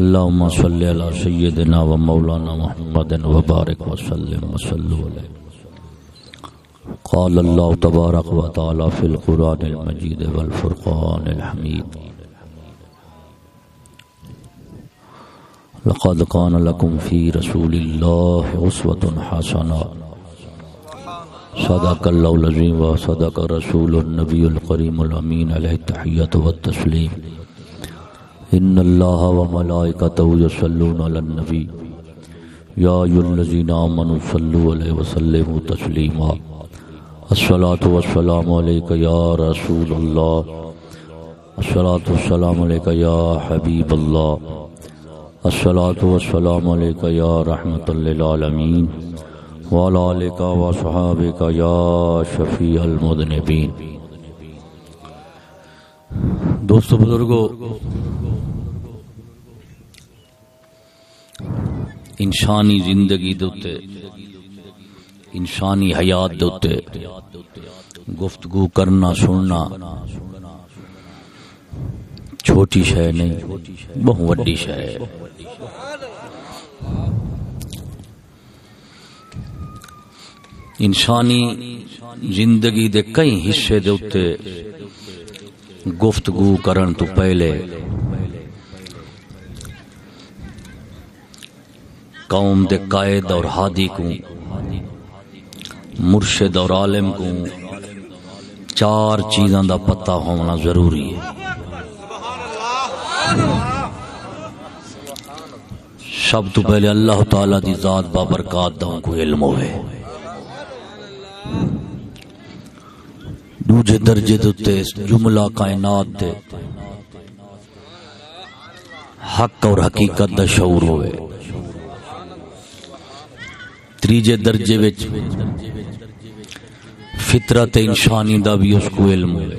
اللهم صل على سيدنا ومولانا محمد وبارك وسلم وصلوا عليه. قال الله تبارك وتعالى في القرآن المجيد والفرقان الحميد. لقد كان لكم في رسول الله أسوة حسنة. صدق الله العظيم وصدق رسول النبي الكريم الأمين عليه التحية والتسليم. ان الله وملائكته يصلون على النبي. يا ايها الذين امنوا صلوا عليه وسلموا تسليما. الصلاه والسلام عليك يا رسول الله. الصلاه والسلام عليك يا حبيب الله. الصلاه والسلام عليك يا رحمه للعالمين. وعلى اليك وصحابك يا شفيع المذنبين. دوستو بزرگو انسانی زندگی دوتے انسانی حیات دوتے گفتگو کرنا، سننا۔ چھوٹی شہ نہیں، بہت وڈی شہ ہے انسانی زندگی دے کئی حصے دے گفتگو کرن تو پہلے قوم دے قائد اور ہادی کو مرشد اور عالم کو چار چیزاں دا پتہ ہونا ضروری ہے۔ سب تو پہلے اللہ تعالی دی ذات بابرکات دا کو علم ہوئے۔ دوجے درجے دے جملہ کائنات دے حق اور حقیقت دا شعور ہوئے۔ تریجے درجے وچ فطرت انسانی دا بھی اس کو علم ہوئے۔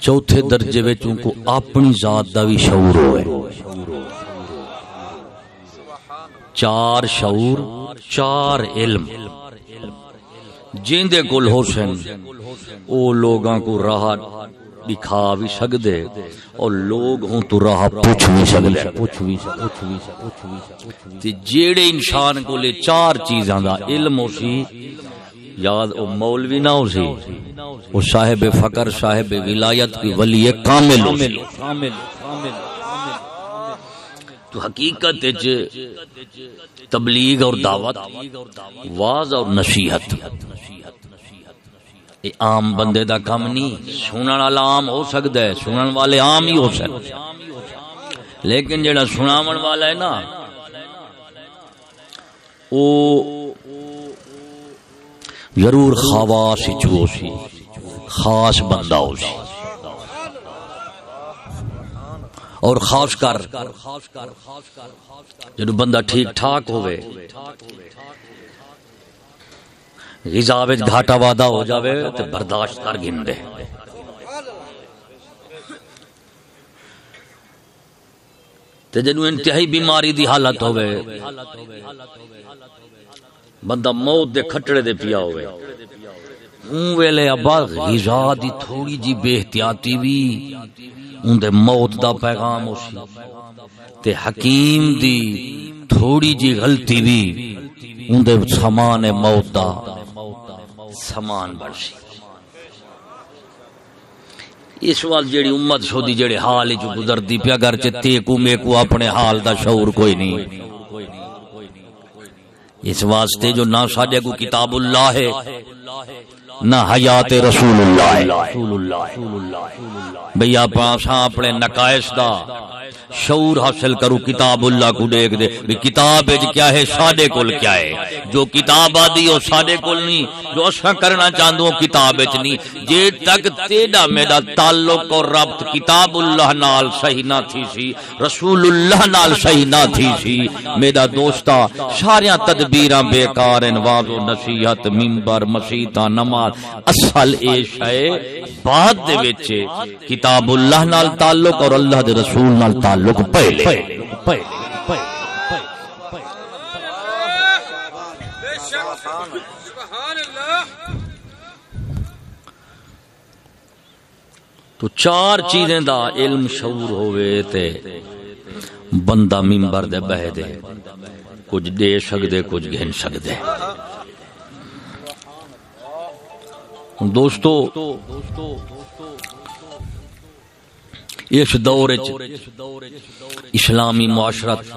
چوتھے درجے وچ ان کو اپنی ذات دا بھی شعور ہوئے۔ چار شعور، چار علم۔ جیندے کول حسین او لوگاں کو راہ دکھا بھی سکدے اور لوگ ہوں تو راہ پوچھ بھی سکدے پوچھ بھی تے جیڑے انسان کو لے چار چیزاں دا علم ہو سی، یاد او مولوی نہ ہو سی، او صاحب فقر، صاحب ولایت کی ولی کامل ہو تو حقیقت تبلیغ اور دعوت، واز اور نصیحت۔ عام بندے دا کم نہیں، سنن والا عام ہو سکتا ہے، سنن والے عام ہی ہو سکتے لیکن جڑا سناون والا ہے نا، او ضرور خواص ہو سی، خاص بندہ ہو سی۔ اور خاص کر، جدو بندہ ٹھیک ٹھاک ہوئے غذا وچ گھاٹا وادا ہو جاوے تے برداشت کر گھندے تے جنو انتہائی بیماری دی حالت ہوئے بندہ موت دے کھٹڑے دے پیا ہوئے ہوں ویلے ابا، غذا دی تھوڑی جی بے احتیاطی بھی ان دے موت دا پیغام ہو تے حکیم دی تھوڑی جی غلطی بھی ان دے سامان موت دا۔ سامان بن سی اس وقت جیڑی امت شودی جیڑے حال جو گزردی پیا گھر چ تے کو میں کو اپنے حال دا شعور کوئی نہیں۔ اس واسطے جو نہ ساڈے کو کتاب اللہ ہے، نہ حیات رسول اللہ ہے۔ بھئی آپ اپنے نقائص دا شعور حاصل کرو، کتاب اللہ کو دیکھ دے۔ بھی کتاب کیا ہے؟ ساڈے کول کیا ہے؟ جو کتاب آدی او ساڈے کول نہیں، جو اسا کرنا چاہندو کتاب وچ نہیں۔ جے تک تیڈا میرا تعلق اور ربط کتاب اللہ نال صحیح نہ تھی سی، رسول اللہ نال صحیح نہ تھی سی۔ میرا دوستا ساریاں تدبیراں بیکار ان واز و نصیحت، منبر مسیتاں نماز۔ اصل اے شے، بعد دے وچ کتاب اللہ نال تعلق اور اللہ دے رسول نال تعلق۔ تعلق پہلے تو چار چیزیں دا علم شعور ہوئے تے بندہ ممبر دے بہ دے۔ کچھ دے سکدے کچھ گھن سکدے دوستو اس دور اسلامی معاشرت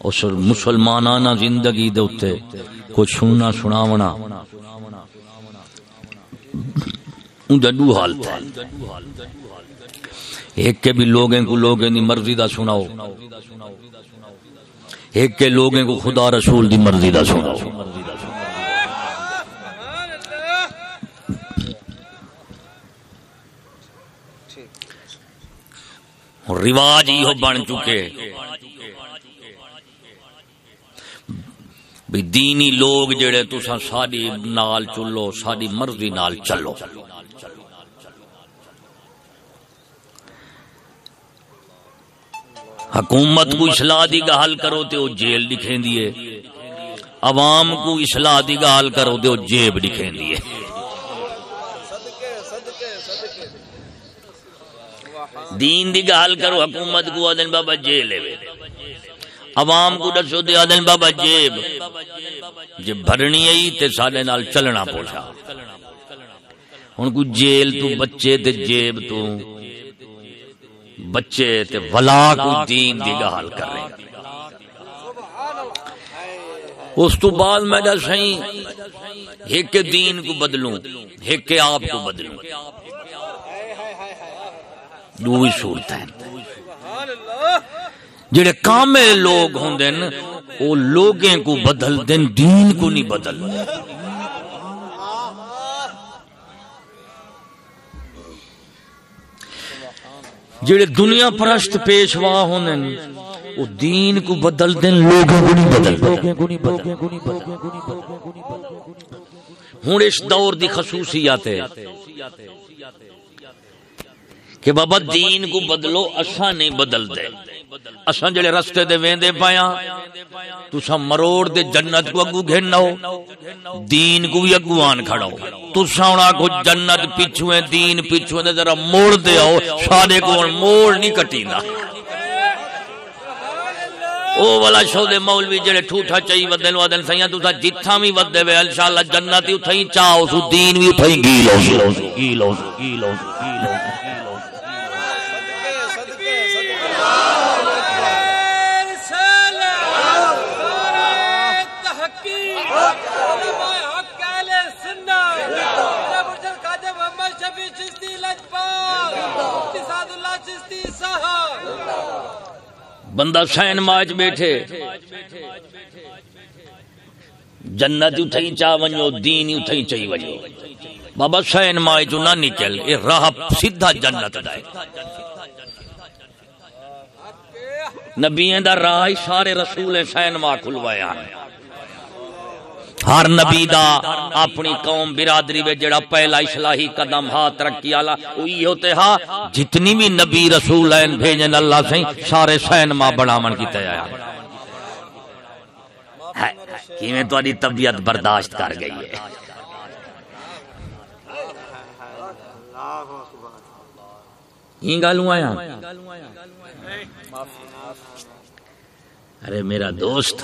اس مسلمانانہ زندگی دے اتے کچھ سننا سناونا اندھا دو حالت ہے ایک کے بھی لوگیں کو لوگیں دی مرضی دا سناؤ۔ ایک کے لوگیں کو خدا رسول دی مرضی دا سناؤ۔ رواج ہی ہو بن چکے۔ بھی دینی لوگ جڑے تسا ساری نال چلو ساری مرضی نال چلو۔ حکومت کو اصلاح دی گال کرو تے وہ جیل لکھیں دیے عوام کو اصلاح دی گال کرو تے وہ جیب لکھیں دیے دین دی گال کرو، حکومت کو آدن بابا جیل ہے۔ عوام کو دسو دے آدن بابا جیب۔ جب بھرنی ہے تے سارے نال چلنا پوچھا۔ ہن کو جیل تو بچے تے جیب تو بچے تے ولا کو دین دی گال کر رہے اس تو بعد میں جا سہیں ایک دین کو بدلوں، ایک آپ کو بدلوں۔ دو ہی صورت ہیں۔ جڑے کامل لوگ ہوں دن وہ لوگیں کو بدل دن دین کو نہیں بدل۔ جڑے دنیا پرست پیشوا ہونے وہ دین کو بدل دین، لوگوں کو نہیں بدل۔ ہوں اس دور دی خصوصیات ہے۔ کہ بابا دین کو بدلو اسا نہیں بدل دے اسا جڑے رستے دے ویندے پایا تسا مروڑ دے جنت کو اگو گھنو دین کو بھی اگو آن کھڑو تسا ہونا کو جنت پیچھو ہے دین پیچھو ہے ذرا موڑ دے آؤ سارے کو موڑ نہیں کٹی نا او والا شو دے مولوی جڑے ٹھوٹا چاہی ودن ودن سیاں تسا جتھا بھی ودے وے، انشاءاللہ جنت ہی اتھائی چاہو سو دین بھی اتھائی گیلو گیلو گیلو گیلو گیلو بندہ سین ماج بیٹھے۔ جنت اتھائی چاہ ونجو، دین اتھائی چاہی ونجو۔ بابا سین ماج جو نہ نکل اے راہ سیدھا جنت دائے نبیین دا راہ سارے رسول سین ماں کھلوایا ہے ہر نبی دا اپنی قوم برادری میں جڑا پہلا اصلاحی قدم ہا ترقی والا وہی ہوتے ہا، جتنی بھی نبی رسول ہیں، بھیجن اللہ سے سارے سین ماں بناون کی تیار ہے کیویں تہاڈی طبیعت برداشت کر گئی ہے؟ یہ گالوں آیا۔ ارے میرا دوست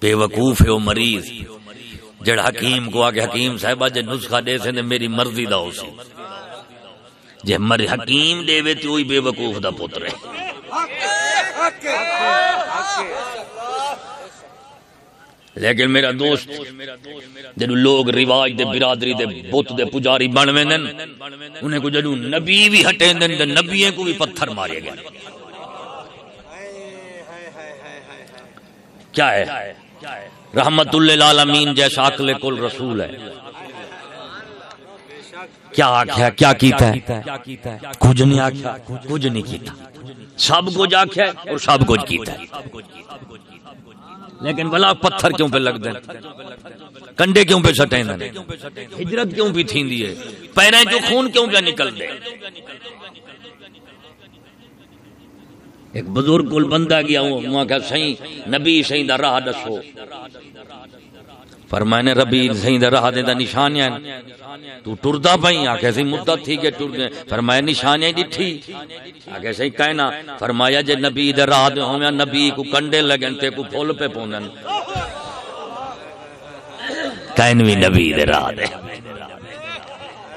بے وقوف ہے وہ مریض، جڑا حکیم کو آگے حکیم صاحبہ جے نسخہ دے سے میری مرضی دا ہو سی۔ جے مر حکیم دے وے تو ہی بے وقوف دا پتر ہے۔ لیکن میرا دوست جدو لوگ رواج دے برادری دے بت دے پجاری بنوے نن انہیں کو جدو نبی بھی ہٹے دن دے نبیوں کو بھی پتھر مارے گئے۔ کیا ہے؟ رحمت اللہ عالمین جیسا عقل کل رسول ہے۔ کیا آخیا کیا کیتا ہے؟ کچھ نہیں آخیا کچھ نہیں کیتا۔ سب کچھ آخیا اور سب کچھ کیتا ہے۔ لیکن بلا پتھر کیوں پہ لگ دیں کنڈے کیوں پہ سٹیں ہجرت کیوں بھی تھی دیئے پیریں جو خون کیوں پہ نکل دے ایک بزرگ کول بندہ گیا ہوں وہاں کہ صحیح نبی صحیح دا راہ دسو۔ فرمائے ربی سہی دے راہ دے دا نشانیاں تو ٹردا پئی آکھے سی مدت تھی کہ ٹر گئے فرمایا، نشانیاں ڈٹھی آکھے سی کہنا۔ فرمایا، جے نبی دے راہ دے ہوویں نبی کو کنڈے لگن تے کو پھول پہ پونن۔ کہنوی نبی دے راہ دے۔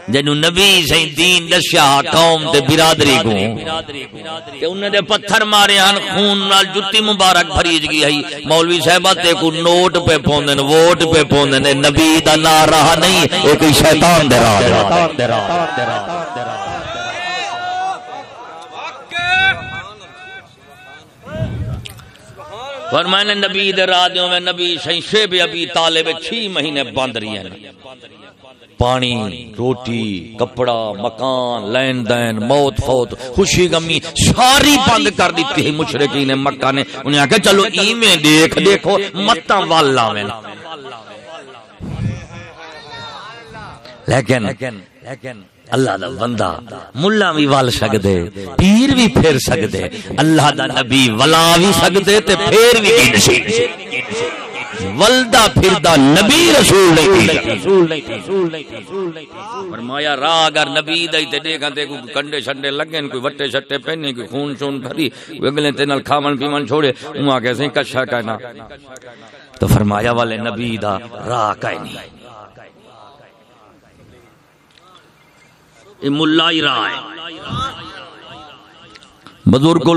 جنو نبی سی دین دسیا قوم تے برادری کو تے انہاں دے پتھر مارے ہن، خون نال جُتی مبارک بھریج گئی ہے مولوی صاحب تے کو نوٹ پہ پوندن ووٹ پہ پوندن نبی دا نام رہا نہیں اے کوئی شیطان دے راہ۔ فرمانے نبی دے راہ دیوں میں نبی شیشے بھی ابھی طالب چھ مہینے بند رہی ہیں۔ پانی، روٹی، کپڑا، مکان لین دین موت، فوت، خوشی، غمی، ساری بند کر دیتی ہے مشرقین مکہ نے۔ انہیں آکے چلو ایمیں دیکھ، دیکھو متہ والا میں۔ لیکن لیکن اللہ دا بندہ ملا بھی وال سکدے، پیر بھی پھر سکدے۔ اللہ دا نبی ولا بھی سکدے تے پھر بھی ولدا پھردا نبی رسول نہیں فرمایا راہ اگر نبی دئی تے دیکھاں تے کوئی کنڈے چھنڈے لگن، کوئی وٹے چھٹے پہنے کوئی خون شون بھری اگلے تے نال کھاون پیون چھوڑے۔ اواں کیسے کچھا کہنا۔ تو فرمایا، والے نبی دا راہ کہیں نہیں۔ ملا ہی راہ ہے۔ بزرگ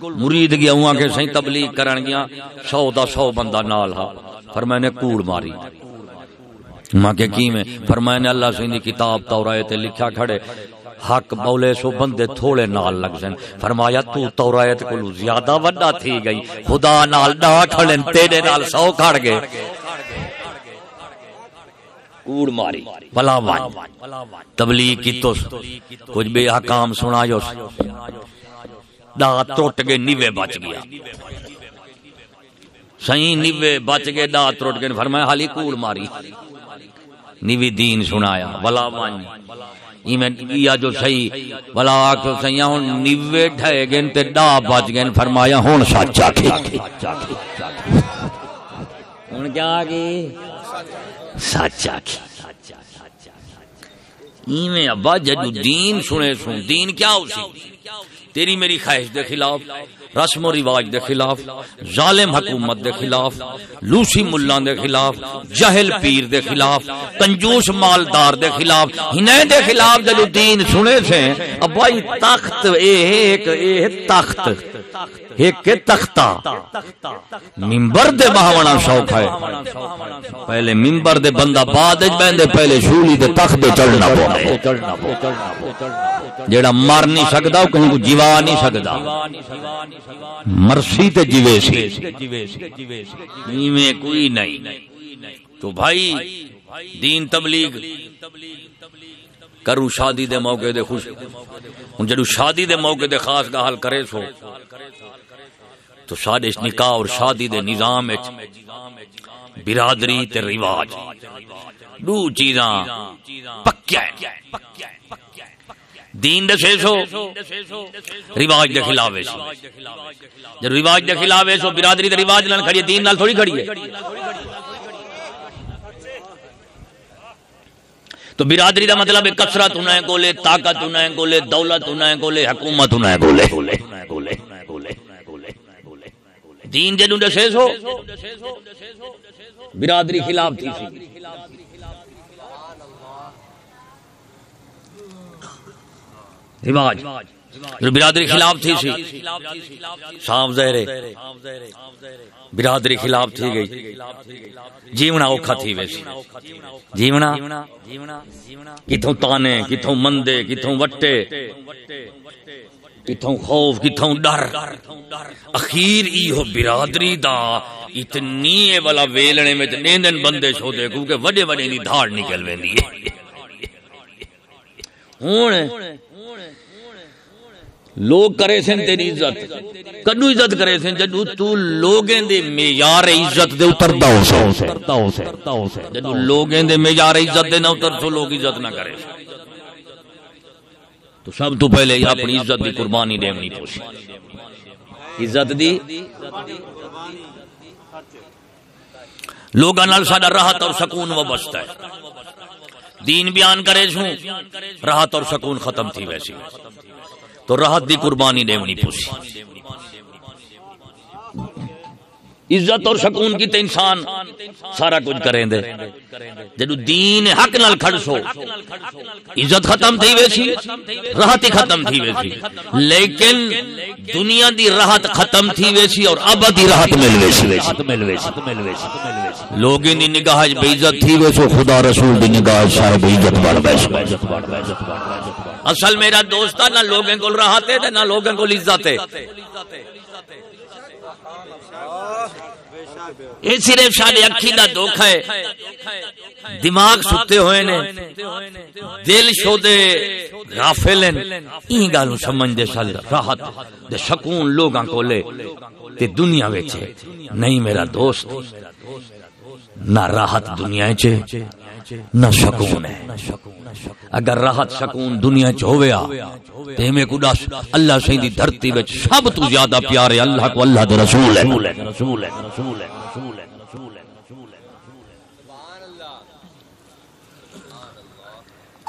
مرید گیا ہوا کہ سہی تبلیغ کرن گیا، سو دا سو بندہ نال ہا۔ فرمائے نے کوڑ ماری۔ ماں کے کی میں؟ فرمائے نے اللہ سے کتاب تورایت لکھا کھڑے۔ حق بولے سو بندے تھوڑے نال لگ سن۔ فرمایا، تو تورایت کو زیادہ وڈا تھی گئی۔ خدا نال ڈا کھڑن، تیرے نال سو کھڑ گئے۔ کوڑ ماری۔ بلا وان تبلیغ کی تو کچھ بے حکام سنا جو دا ٹوٹ گئے نیوے بچ گیا۔ صحیح نیوے بچ گئے دا ٹوٹ گئے فرمایا، حالی کوڑ ماری۔ نیوی دین سنایا بلا وان یا جو صحیح بلا آکھو صحیح ہون نیوے ڈھائے گئے تے دا بچ گئے فرمایا ہون سچا کی ہون کیا آگے سچا کی ایویں ابا جدو دین سنے سن، دین کیا اسی تیری میری خواہش دے خلاف، رسم و رواج دے خلاف، ظالم حکومت دے خلاف، لوسی ملان دے خلاف جہل پیر دے خلاف، کنجوس مالدار دے خلاف ہنے دے خلاف جلو دین سنے سے، ابائی تخت اے ایک اے تخت ایک تختہ ممبر دے بہاونا شوق ہے۔ پہلے ممبر دے بندہ بعد بہندے، پہلے شولی دے تخت دے چڑھنا پوندے۔ جیڑا مر نہیں سکدا، او کہیں کو جیوا نہیں سکدا۔ مرسی تے جیوے سی۔ میں کوئی نہیں۔ تو بھائی، دین تبلیغ۔ کرو شادی دے موقع دے خوش۔ ہن جڑو شادی دے موقع دے خاص گال کرے سو، تو ساڈے نکاح اور شادی دے نظام وچ برادری تے رواج۔ دو چیزاں پکیا دین دے سو، رواج دے خلاف ہے جب رواج دے خلاف ہے سو، برادری دے رواج نال کھڑی ہے، دین نال تھوڑی کھڑی ہے۔ تو برادری دا مطلب ہے کثرت ہونا ہے گولے طاقت ہونا ہے گولے دولت ہونا ہے گولے حکومت ہونا ہے گولے گولے گولے دین جنو دسے سو برادری خلاف تھی۔ سی رواج۔ برادری خلاف تھی سی۔ صاف زہرے۔ برادری خلاف تھی گئی۔ جیونا اوکھا تھی ویسی۔ جیونا؟ کتوں تانے کتوں مندے کتوں وٹے۔ کتوں خوف کتوں ڈر۔ اخیر ایہو برادری دا اتنی اے والا ویلنے میں نیندن بندے چھو دے کیونکہ وڈے وڈے دی دھاڑ نکل ویندی ہے۔ ہوں لوگ کرے سن تیری عزت۔ کدو عزت کرے سن جدو تو لوگیں دے معیار عزت دے اتردا ہو سے جدو لوگیں دے معیار عزت دے نہ اتر تو لوگ عزت نہ کرے تو سب تو پہلے اپنی عزت دی قربانی دینی پوسی عزت دی لوگوں سڈا راحت اور سکون وابستہ ہے۔ دین بیان کرے چھوں راحت اور سکون ختم تھی ویسی۔ تو راحت دی قربانی دیونی پوسی عزت اور سکون کی تو انسان سارا کچھ کریں دے۔ جدو دین حق نال کھڑ سو، عزت ختم تھی ویسی، راحت ختم تھی ویسی۔ لیکن دنیا دی راحت ختم تھی ویسی اور ابدی راحت مل ویسی۔ لوگ دی نگاہ بے عزت تھی ویسو خدا رسول دی نگاہ صاحب عزت بڑھ ویسو اصل میرا دوست نہ لوگوں کو راحت ہے نہ لوگوں کو عزت ہے یہ صرف سارے اکھی کا دکھ ہے۔ دماغ ستے ہوئے نے۔ دل شودے غافل ہیں۔ این گالوں سمجھ دے سال راحت دے سکون لوگاں کو لے تے دنیا وچے نہیں میرا دوست۔ نہ راحت دنیا چے نہ سکون ہے۔ اگر راحت سکون دنیا چ ہویا تے میں کو دس، اللہ سی دی دھرتی وچ سب تو زیادہ پیارے اللہ کو اللہ دے رسول ہے۔ رسول ہے رسول ہے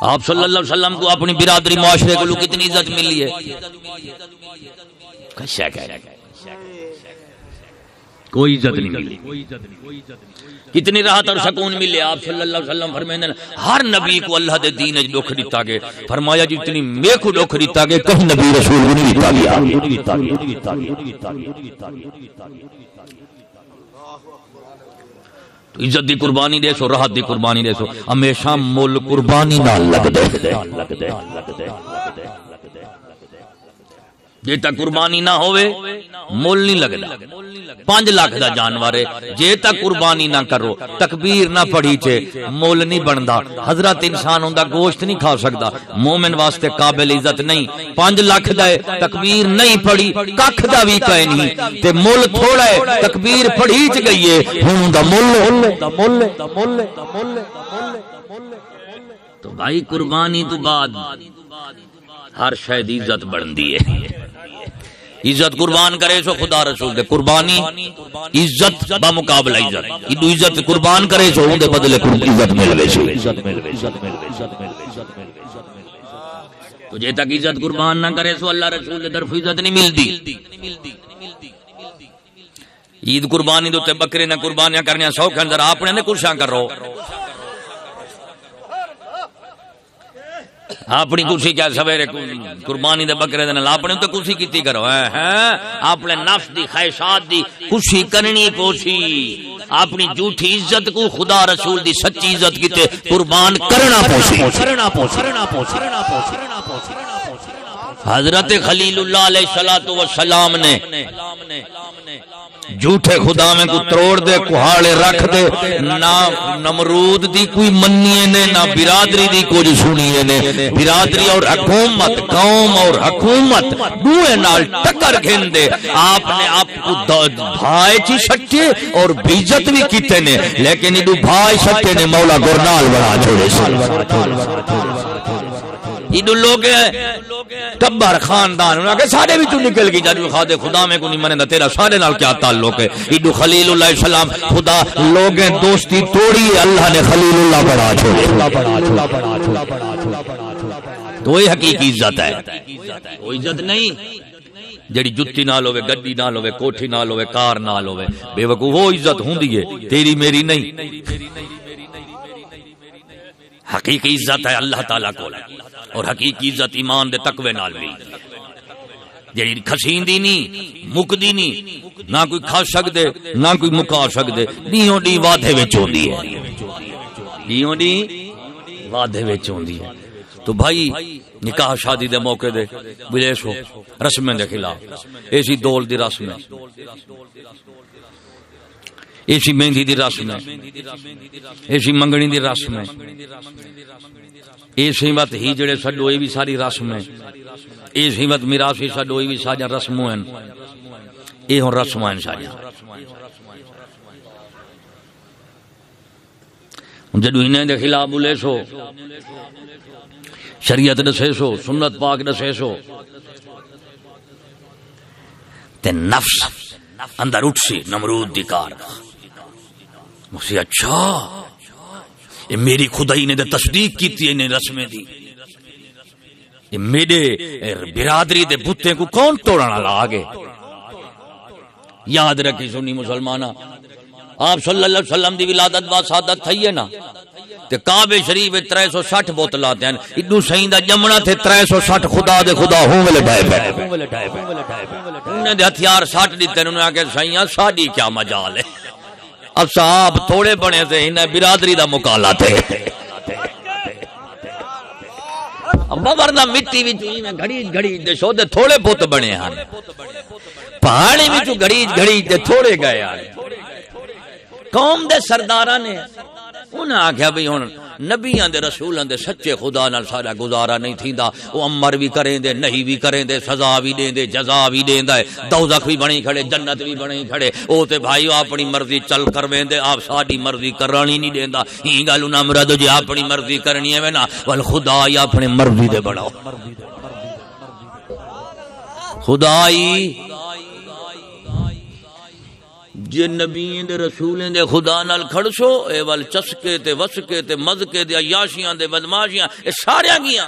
آپ صلی اللہ علیہ وسلم کو اپنی برادری معاشرے کو کتنی عزت ملی ہے۔ کوئی عزت نہیں ملی۔ کتنی راحت اور سکون ملے آپ صلی اللہ علیہ وسلم فرمائیں ہر نبی کو اللہ دے دین اج دکھ دیتا گے۔ فرمایا جی، جتنی میں کو دکھ دیتا گے، کہیں نبی رسول کو نہیں دیتا گیا تو عزت دی قربانی دے سو، راحت دی قربانی دے سو۔ ہمیشہ مول قربانی نال لگ دے لگ دے لگ دے۔ جے تک قربانی نہ ہوئے مول نہیں لگدا۔ پانچ لاکھ دا جانور ہے۔ جے تک قربانی نہ کرو تکبیر نہ پڑھی چے مول نہیں بندا۔ حضرت انسان ہوندا گوشت نہیں کھا سکدا۔ مومن واسطے قابل عزت نہیں۔ پانچ لاکھ دا ہے تکبیر نہیں پڑھی ککھ دا وی کہے نہیں۔ تے مول تھوڑا ہے تکبیر پڑھی چ گئی ہے۔ ہن دا مول دا مول دا مول دا مول تو بھائی قربانی تو بعد ہر شاید عزت بڑھتی ہے۔ عزت قربان کرے سو خدا رسول دے قربانی، عزت با مقابلہ عزت۔ ادو عزت قربان کرے سو دے بدلے عزت مل گئے سو۔ تو جے تک عزت قربان نہ کرے سو اللہ رسول دے طرف عزت نہیں ملتی عید قربانی دے تے بکرے نہ قربانیاں کرنے سو کے اندر اپنے نے کچھ کرو۔ اپنی کسی کیا سویرے قربانی دے بکرے دے نال، اپنے تے کسی کیتی کرو، ہیں اپنے نفس دی، خواہشات دی کسی کرنی پوسی۔ اپنی جھوٹی عزت کو خدا رسول دی سچی عزت کیتے قربان کرنا پوسی۔ کرنا پوسی کرنا پوسی حضرت خلیل اللہ علیہ الصلوۃ والسلام نے جھوٹے خدا میں کو توڑ دے کوہاڑے رکھ دے، نہ نمرود دی کوئی منیے نے، نہ برادری دی کچھ سنیے نے۔ برادری اور حکومت، قوم اور حکومت دوئے نال ٹکر گھن دے آپ نے آپ کو بھائی چی سچے اور بیجت بھی کیتے نے، لیکن ادو بھائی سچے نے مولا گرنال بڑا چھوڑے سے ادو لوگ ٹبر خاندان انہاں کہ سارے بھی تو نکل گئی جدو خدا خدا میں کو نہیں منے تیرا سارے نال کیا تعلق ہے؟ ادو خلیل اللہ السلام، خدا لوگ دوستی توڑی اللہ نے خلیل اللہ بڑا چھوڑے تو یہ حقیقی عزت ہے۔ وہ عزت نہیں جڑی جتی نال ہوے گڈی نال ہوے کوٹھی نال ہوے کار نال ہوے بے وقوف، وہ عزت ہوندی ہے، تیری میری نہیں۔ حقیقی عزت ہے، اللہ تعالی کو اور حقیقی عزت ایمان دے تقوی نال مل جڑی کھسیندی نہیں مکدی نہیں نہ کوئی کھا سکدے، نہ کوئی مکا سکدے، دیوں دی وعدے وچ ہوندی ہے۔ دیوں دی وعدے وچ ہوندی ہے۔ تو بھائی، نکاح شادی دے موقع دے بلیش ہو رسمیں دے خلاف۔ ایسی دول دی رسم ہے۔ ایسی مہندی دی رسم ہے۔ ایسی منگنی دی رسم ہے اسی وقت ہی جڑے سڈو یہ بھی ساری رسم ہے اسی وقت میراسی سڈو یہ بھی سارا رسم ہیں۔ یہ ہوں رسم ہیں سارا جدو انہیں دے خلاف بولے سو، شریعت دسے سو، سنت پاک دسے سو، تے نفس اندر اٹھ سی نمرود دی کار اچھا۔ یہ میری خدائی نے تصدیق کی تھی انہیں رسمیں دی۔ یہ میرے برادری دے بتے کو کون توڑنا لا آگے یاد رکھی سنی مسلمانہ آپ صلی اللہ علیہ وسلم دی ولادت با سعادت تھئی ہے نا؟ تے کعبے شریف 360 بوتل آتے ہیں۔ ادو سہی دا جمنا تھے 360 خدا دے خدا ہوں ویلے ڈائے پے انہاں دے ہتھیار ساٹ دتے انہوں نے آکے سہیاں ساڈی کیا مجال ہے۔ اب صاحب تھوڑے بنے تھے انہیں برادری دا مکالا تھے۔ ورنہ مٹی وچ میں گھڑی گھڑی دے شو دے تھوڑے بت بنے ہیں پہاڑی وچ گھڑی گھڑی دے تھوڑے گئے ہیں قوم دے سرداراں نے انہاں آکھیا بھئی ہن نبیاں دے رسولوں دے سچے خدا نال سارا گزارا نہیں تھیندا۔ او امر بھی کریں دے نہیں بھی کریں دے سزا بھی دیں دے جزا بھی دیں دے دوزخ بھی بنی کھڑے، جنت بھی بنی کھڑے۔ او تے بھائیو، اپنی مرضی چل کرویں دے آپ ساڈی مرضی کرانی نہیں دیندا۔ ہی گل نہ مراد جے اپنی مرضی کرنی ہے نا ول خدا یا اپنی مرضی دے بڑھاؤ خدائی جے نبی دے رسولیں دے خدا نال کھڑسو اے ول چسکے تے وسکے تے مزکے تے عیاشیاں دے بدماشیاں، اے سارے گیاں۔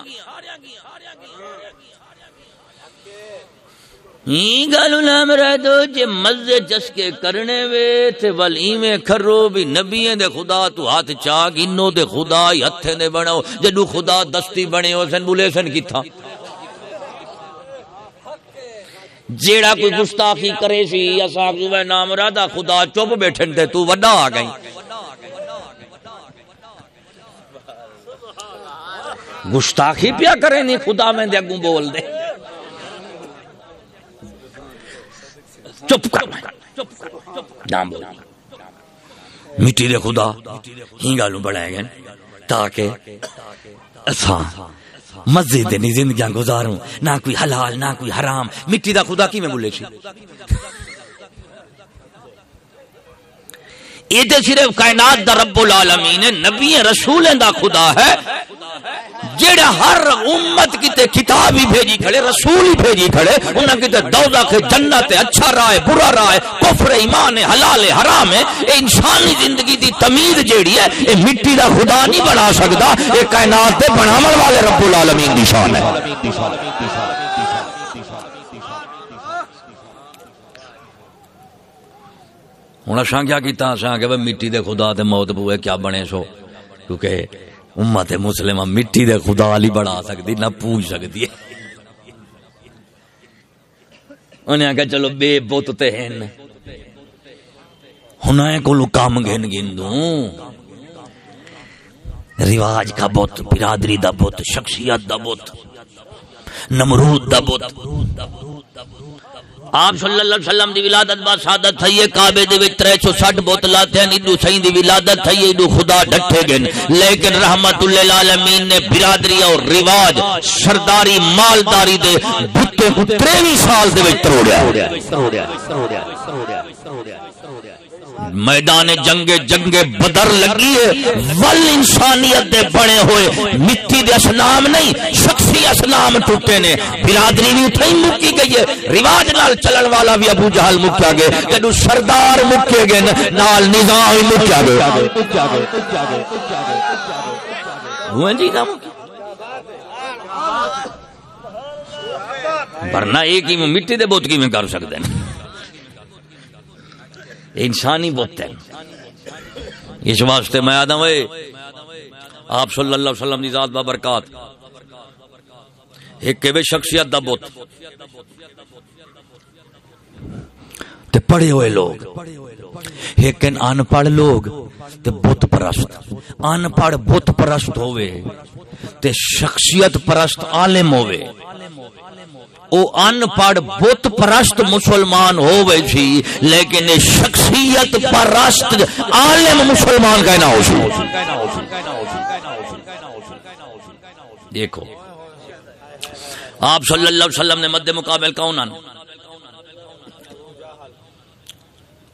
ہی گل نام رہ دو جے مزے چسکے کرنے وے، تے ول ایویں کھرو بھی نبییں دے خدا تو ہاتھ چا گنو دے خدا ہی ہتھے دے بناؤ جدو خدا دستی بنے ہو سن، بولے سن کیتھا جیڑا کوئی گستاخی کرے سی، یا صاحب جی نام رادا خدا، چپ بیٹھن تے تو وڈا آ گئی۔ گستاخی پیا کرے نہیں خدا میں دے اگوں بول دے۔ چپ کر۔ چپ نام بول۔ مٹی دے خدا ہی گالوں بڑھائے گئے تاکہ اساں مزے دینی زندگیاں گزاروں۔ نہ کوئی حلال، نہ کوئی حرام۔ مٹی دا خدا کی میں بولے سی یہ تے صرف کائنات دا رب العالمین نبی رسول دا خدا ہے۔ جیڑا ہر امت کی کتاب ہی بھیجی کھڑے، رسول ہی بھیجی کھڑے، انہاں کی تے دوزخ جنت ہے اچھا راہ ہے، برا راہ ہے، کفر ایمان ہے، حلال ہے، حرام ہے، اے انسانی زندگی دی تمیز جیڑی ہے، اے مٹی دا خدا نہیں بنا سکدا، اے کائنات دے بناون والے رب العالمین دی شان ہے۔ ہوں اصا کیا کیتا؟ اصا کہ مٹی دے خدا تے موت پوے، کیا بنے سو؟ کیونکہ امت مسلم مٹی دے خدا لی بڑھا سکتی، نہ پوچھ سکتی۔ ہے انہیں آگے چلو بے بوت تے ہیں ہن کو کام گن گن دوں رواج کا بت، برادری دا بت، شخصیت دا بت، نمرود دا بت۔ آپ صلی اللہ علیہ وسلم دی ولادت با سعادت تھئی ہے، کعبے دے وچ 360 بوتلاں تے ادو سائیں دی ولادت تھئی ہے ادو خدا ڈٹھے گن لیکن رحمت للعالمین نے برادری اور رواج، سرداری، مالداری دے بوتے 23 سال دے وچ تروڑیا میدان جنگ جنگ بدر لگی ہے۔ ول انسانیت دے بنے ہوئے۔ مٹی دے اسلام نہیں، شخصی اسلام ٹوٹے نے۔ برادری بھی اتھائی مکی گئی ہے۔ رواج نال چلن والا بھی ابو جہل مکیا گئے۔ جدو سردار مکے گئے نال نظام ہی مکیا گئے۔ ہوئے جی ورنہ ایک ہی مٹی دے بوت کی میں کر سکتے ہیں۔ انسانی بت ہے۔ اس واسطے میں آدم ہوئے آپ صلی اللہ علیہ وسلم کی ذات بابرکات۔ ایک بے شخصیت دا بت۔ تے پڑھے ہوئے لوگ۔ ایک ان پڑھ لوگ تے بت پرست۔ ان پڑھ بت پرست ہوئے تے شخصیت پرست عالم ہوئے او ان پڑھ بت پرست مسلمان ہو گئی جی، لیکن شخصیت پرست عالم مسلمان کہنا ہو سی دیکھو، آپ صلی اللہ علیہ وسلم نے مد مقابل کون آن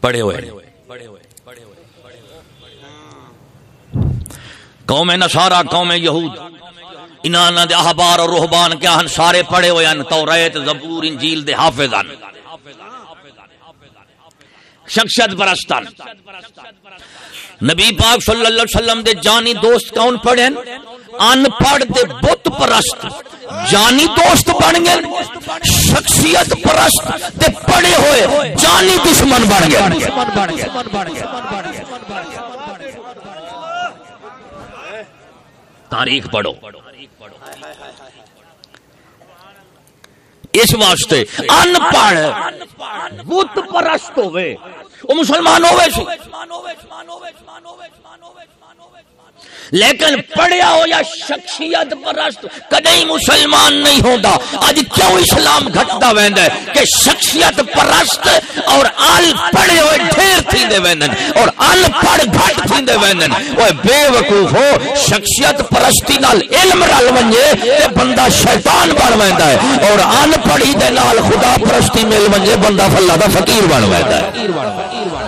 پڑھے ہوئے۔ قوم نصارہ، قوم یہود۔ انہاں دے احبار اور رہبان کیا ہن؟ سارے پڑھے ہوئے ہیں توریت، زبور، انجیل دے حافظان شخصیت پرستان نبی پاک صلی اللہ علیہ وسلم دے جانی دوست کون پڑھے ہیں ان پڑھ دے بت پرست۔ جانی دوست بن گئے شخصیت پرست تے پڑے ہوئے جانی دشمن بن گئے تاریخ پڑھو۔ اس واسطے۔ ان پڑھ بت پرست ہوئے۔ وہ مسلمان ہوئے سی۔ لیکن پڑھیا ہو یا شخصیت پرست، کدی مسلمان نہیں ہوتا اج کیوں اسلام گھٹتا ویندا ہے؟ کہ شخصیت پرست اور ال پڑھے ہوئے ڈھیر تھی دے ویندن اور ال پڑھ گھٹ تھی دے ویندن اوے بے وقوف ہو، شخصیت پرستی نال علم رل ونجے تے بندہ شیطان بن ویندا ہے۔ اور ان پڑھی دے نال خدا پرستی مل ونجے، بندہ فلا دا فقیر بن ویندا ہے۔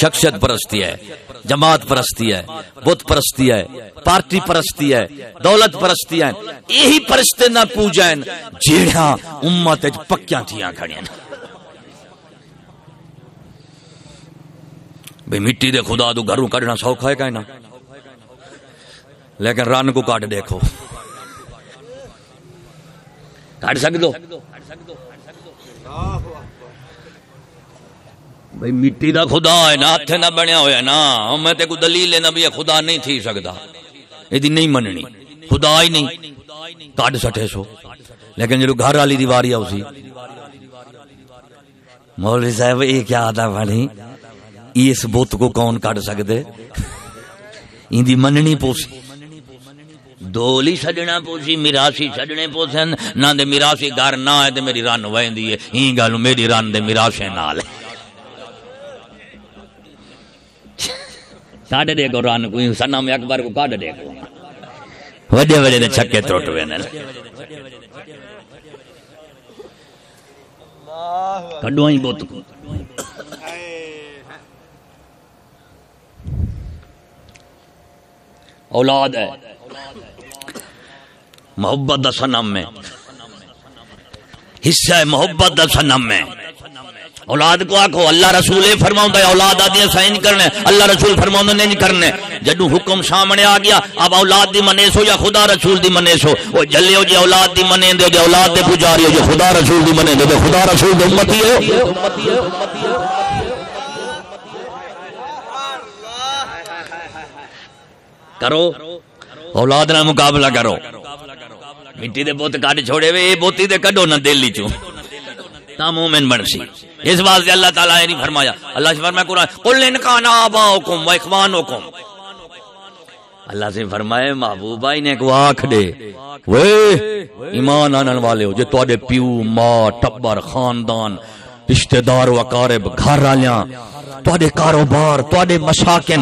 شخصیت پرستی ہے، جماعت پرستی ہے، بت پرستی ہے، پارٹی پرستی ہے، دولت پرستی ہے یہی پرستے نہ پوجائیں جیڑا امت پکیاں تھیاں کھڑیاں بھئی مٹی دے خدا تو گھروں کڑنا سوکھا ہے کہنا لیکن رن کو کاٹ دیکھو۔ کاٹ سکدو؟ بھئی مٹی دا خدا ہے نا ہاتھ نہ بنیا ہویا نا۔ میں تے کو دلیل ہے نا خدا نہیں تھی سکتا۔ یہ نہیں مننی۔ خدا ہی نہیں۔ کاٹ سٹے سو۔ لیکن جو گھر والی دیواری ہے اسی مولوی صاحب، یہ کیا آتا بڑی اس بت کو کون کٹ سکتے؟ ان مننی پوسی۔ دولی سجنا پوسی میراسی سجنے پوسن۔ نہ دے میراسی گھر نہ ہے تے میری رن ویندی ہے۔ این گل میری رن دے میراسے نال۔ ہے کاٹ دے کو ران کوئی سنا میں اکبر کو کاٹ دے کو وڈے وڈے نے چھکے ٹوٹ وینے کڈو ہی بوت کو اولاد ہے محبت دا سنم میں حصہ ہے محبت دا سنم میں اولاد کو آکھو، اللہ رسول اے فرماؤں ہے، اولاد آدھی ایسا نہیں کرنے اللہ رسول فرماؤں نہیں کرنے جدو حکم سامنے آ گیا، اب اولاد دی منیس ہو یا خدا رسول دی منیس ہو وہ جلے ہو جی اولاد دی منے دے جی اولاد دے پجاری ہو جی خدا رسول دی منے دے خدا رسول دی امتی ہے۔ کرو، اولاد نہ مقابلہ کرو۔ مٹی دے بوت کٹ چھوڑے وے بوتی دے کڈو نہ دل چوں۔ تا مومن بن سی۔ اس واسطے اللہ تعالی نے فرمایا۔ اللہ سے فرمایا قرآن قل ان کان اباؤکم و اخوانکم۔ اللہ سے فرمائے محبوبہ انہیں کو آنکھ دے۔ وے، ایمان آنن والے ہو، جو تواڈے پیو، ماں، ٹبر، خاندان، رشتہ دار و اقارب، گھر والیاں تواڈے کاروبار، تواڈے مساکن۔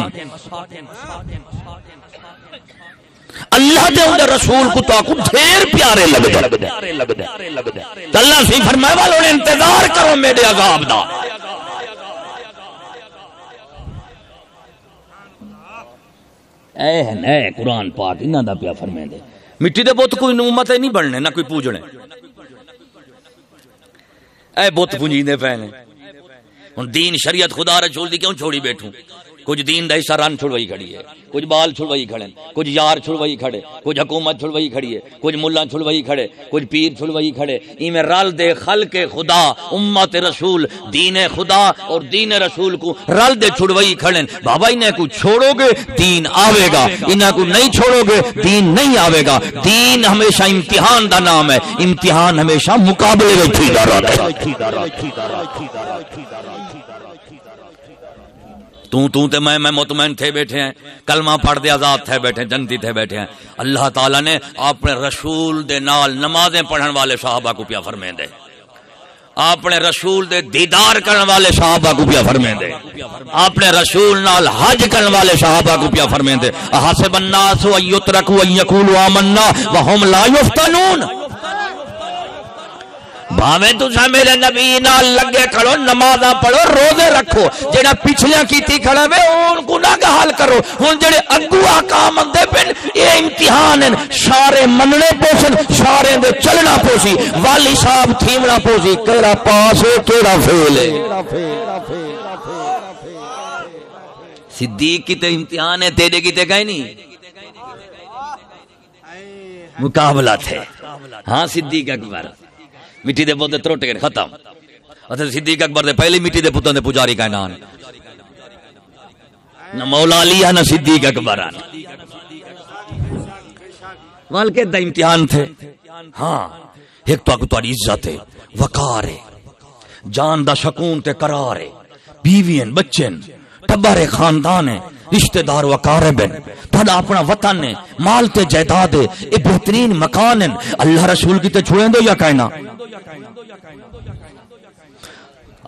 اللہ دے اندر رسول کو تو کو ڈھیر پیارے لگ دے اللہ سی فرمایا والوں نے انتظار کرو میرے عذاب دا۔ اے اے قرآن پاک، انہاں دا پیا فرمائے دے مٹی دے بت کوئی امت نہیں بننے، نہ کوئی پوجنے۔ اے بت پونجیندے پے نے۔ ہن دین شریعت خدا رسول دی کیوں چھوڑی بیٹھوں؟ کچھ دین دا حصہ رن چھڑوائی کھڑی ہے، کچھ بال چھڑوائی کھڑے کچھ یار چھڑوائی کھڑے، کچھ حکومت چھڑوائی کھڑی ہے، کچھ ملا چھڑوائی کھڑے، کچھ پیر چھڑوائی کھڑے۔ ایویں رل دے خلق خدا، امت رسول، دین خدا اور دین رسول کو رل دے چھڑوائی کھڑے بابا، انہیں کو چھوڑو گے، دین آوے گا۔ انہیں کو نہیں چھوڑو گے، دین نہیں آوے گا۔ دین ہمیشہ امتحان دا نام ہے، امتحان ہمیشہ مقابلے میں تھی دارا تو تو تے میں میں مطمئن تھے بیٹھے ہیں۔ کلمہ پڑھ دے آزاد تھے بیٹھے جنتی تھے بیٹھے ہیں۔ اللہ تعالی نے اپنے رسول دے نال نمازیں پڑھن والے صحابہ کو پیا فرمائیں دے اپنے رسول دے دیدار کرن والے صحابہ کو پیا فرمائیں دے اپنے رسول نال حج کرن والے صحابہ کو پیا فرمائیں دے حسب الناس و یترکوا آمنا وهم لا یفتنون۔ بھاویں تسا میرے نبی نال لگے کھڑو نماز پڑھو، روزے رکھو۔ جڑا پچھلیاں کیتی کھڑا وے، اون کو نہ حل کرو۔ ہن جڑے اگو احکام اندے پن اے امتحان ہیں۔ سارے مننے پوسن سارے دے چلنا پوسی۔ والی صاحب تھیمنا پوسی، کیڑا پاس ہے، کیڑا فیل ہے۔ صدیق کی تے امتحان ہے، تیرے کی تے گئے نہیں؟ مقابلہ تھے۔ ہاں صدیق اکبر۔ مٹی دے پوتے تروٹ گئے ختم۔ اتے صدیق اکبر دے پہلی مٹی دے پتوں دے پجاری کا نام نہ مولا علی نہ صدیق اکبر وال کے امتحان تھے۔ ہاں ایک تو تاری عزت ہے، وقار ہے۔ جان دا سکون تے قرار ہے۔ بیوی ہیں بچے ہیں ٹبر خاندان ہے، رشتہ دار و قارب ہیں تھوڑا اپنا وطن ہے، مال تے جائیداد ہے اے بہترین مکان ہیں اللہ رسول کی تے چھوڑیں دو یا کہنا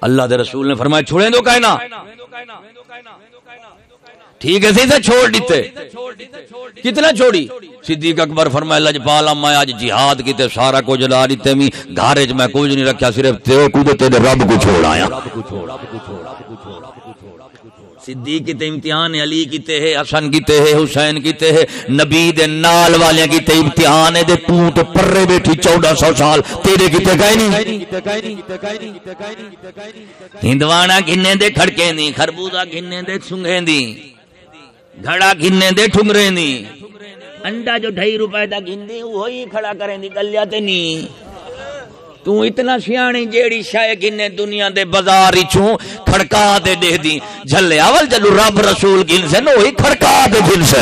اللہ دے رسول نے فرمایا چھوڑیں دو کائنا ٹھیک ہے سیدھا چھوڑ دیتے۔ کتنا چھوڑی؟ صدیق اکبر فرمایا، اللہ جی، جپالا میں آج جہاد کیتے، سارا کچھ لا دیتے۔ میں گھارے میں کچھ نہیں رکھیا، صرف تیرے کو تے رب کو چھوڑ آیا۔ صدیق کیتے امتحان علی کیتے ہے، حسن کیتے ہے، حسین کیتے ہے، نبی دے نال والے کیتے امتحان ہے، دے تو تے پرے بیٹھی 1400 سال، تیرے کیتے گئے نہیں؟ ہندوانا گھنے دے کھڑکے نہیں، خربوزہ گھنے دے سنگے دی گھڑا گھنے دے ٹھنگرے نہیں۔ انڈا جو ڈھائی روپے دا گھندی وہی کھڑا کریں دی گلیا تے نہیں۔ تو اتنا سیانی جیڑی شاہ گنے دنیا دے بازار چوں کھڑکا دے دے دی۔ جھلے اول جلو رب رسول گن سے نو ہی کھڑکا دے گن سے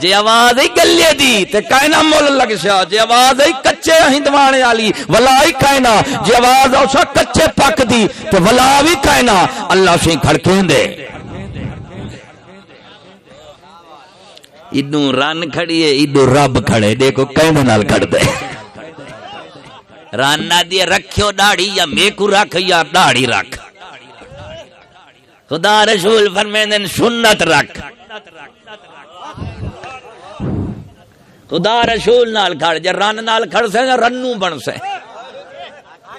جے آواز ہی گلے دی، تے کائنا مول لگ سیا۔ جے آواز ہی کچے ہندوانے والی، ولا ہی کائنا جے آواز اوسا کچے پک دی، تے ولا بھی کائنا اللہ سے کھڑکیں دے۔ ادو رن کھڑی ہے، ادو رب کھڑے دیکھو کہنے نال کھڑ دے رانا دی رکھو داڑھی یا میکو رکھ یا داڑھی رکھ۔ خدا رسول فرمیندن سنت رکھ۔ خدا رسول نال کھڑ، جے رن نال کھڑ سے یا رنو بن سے۔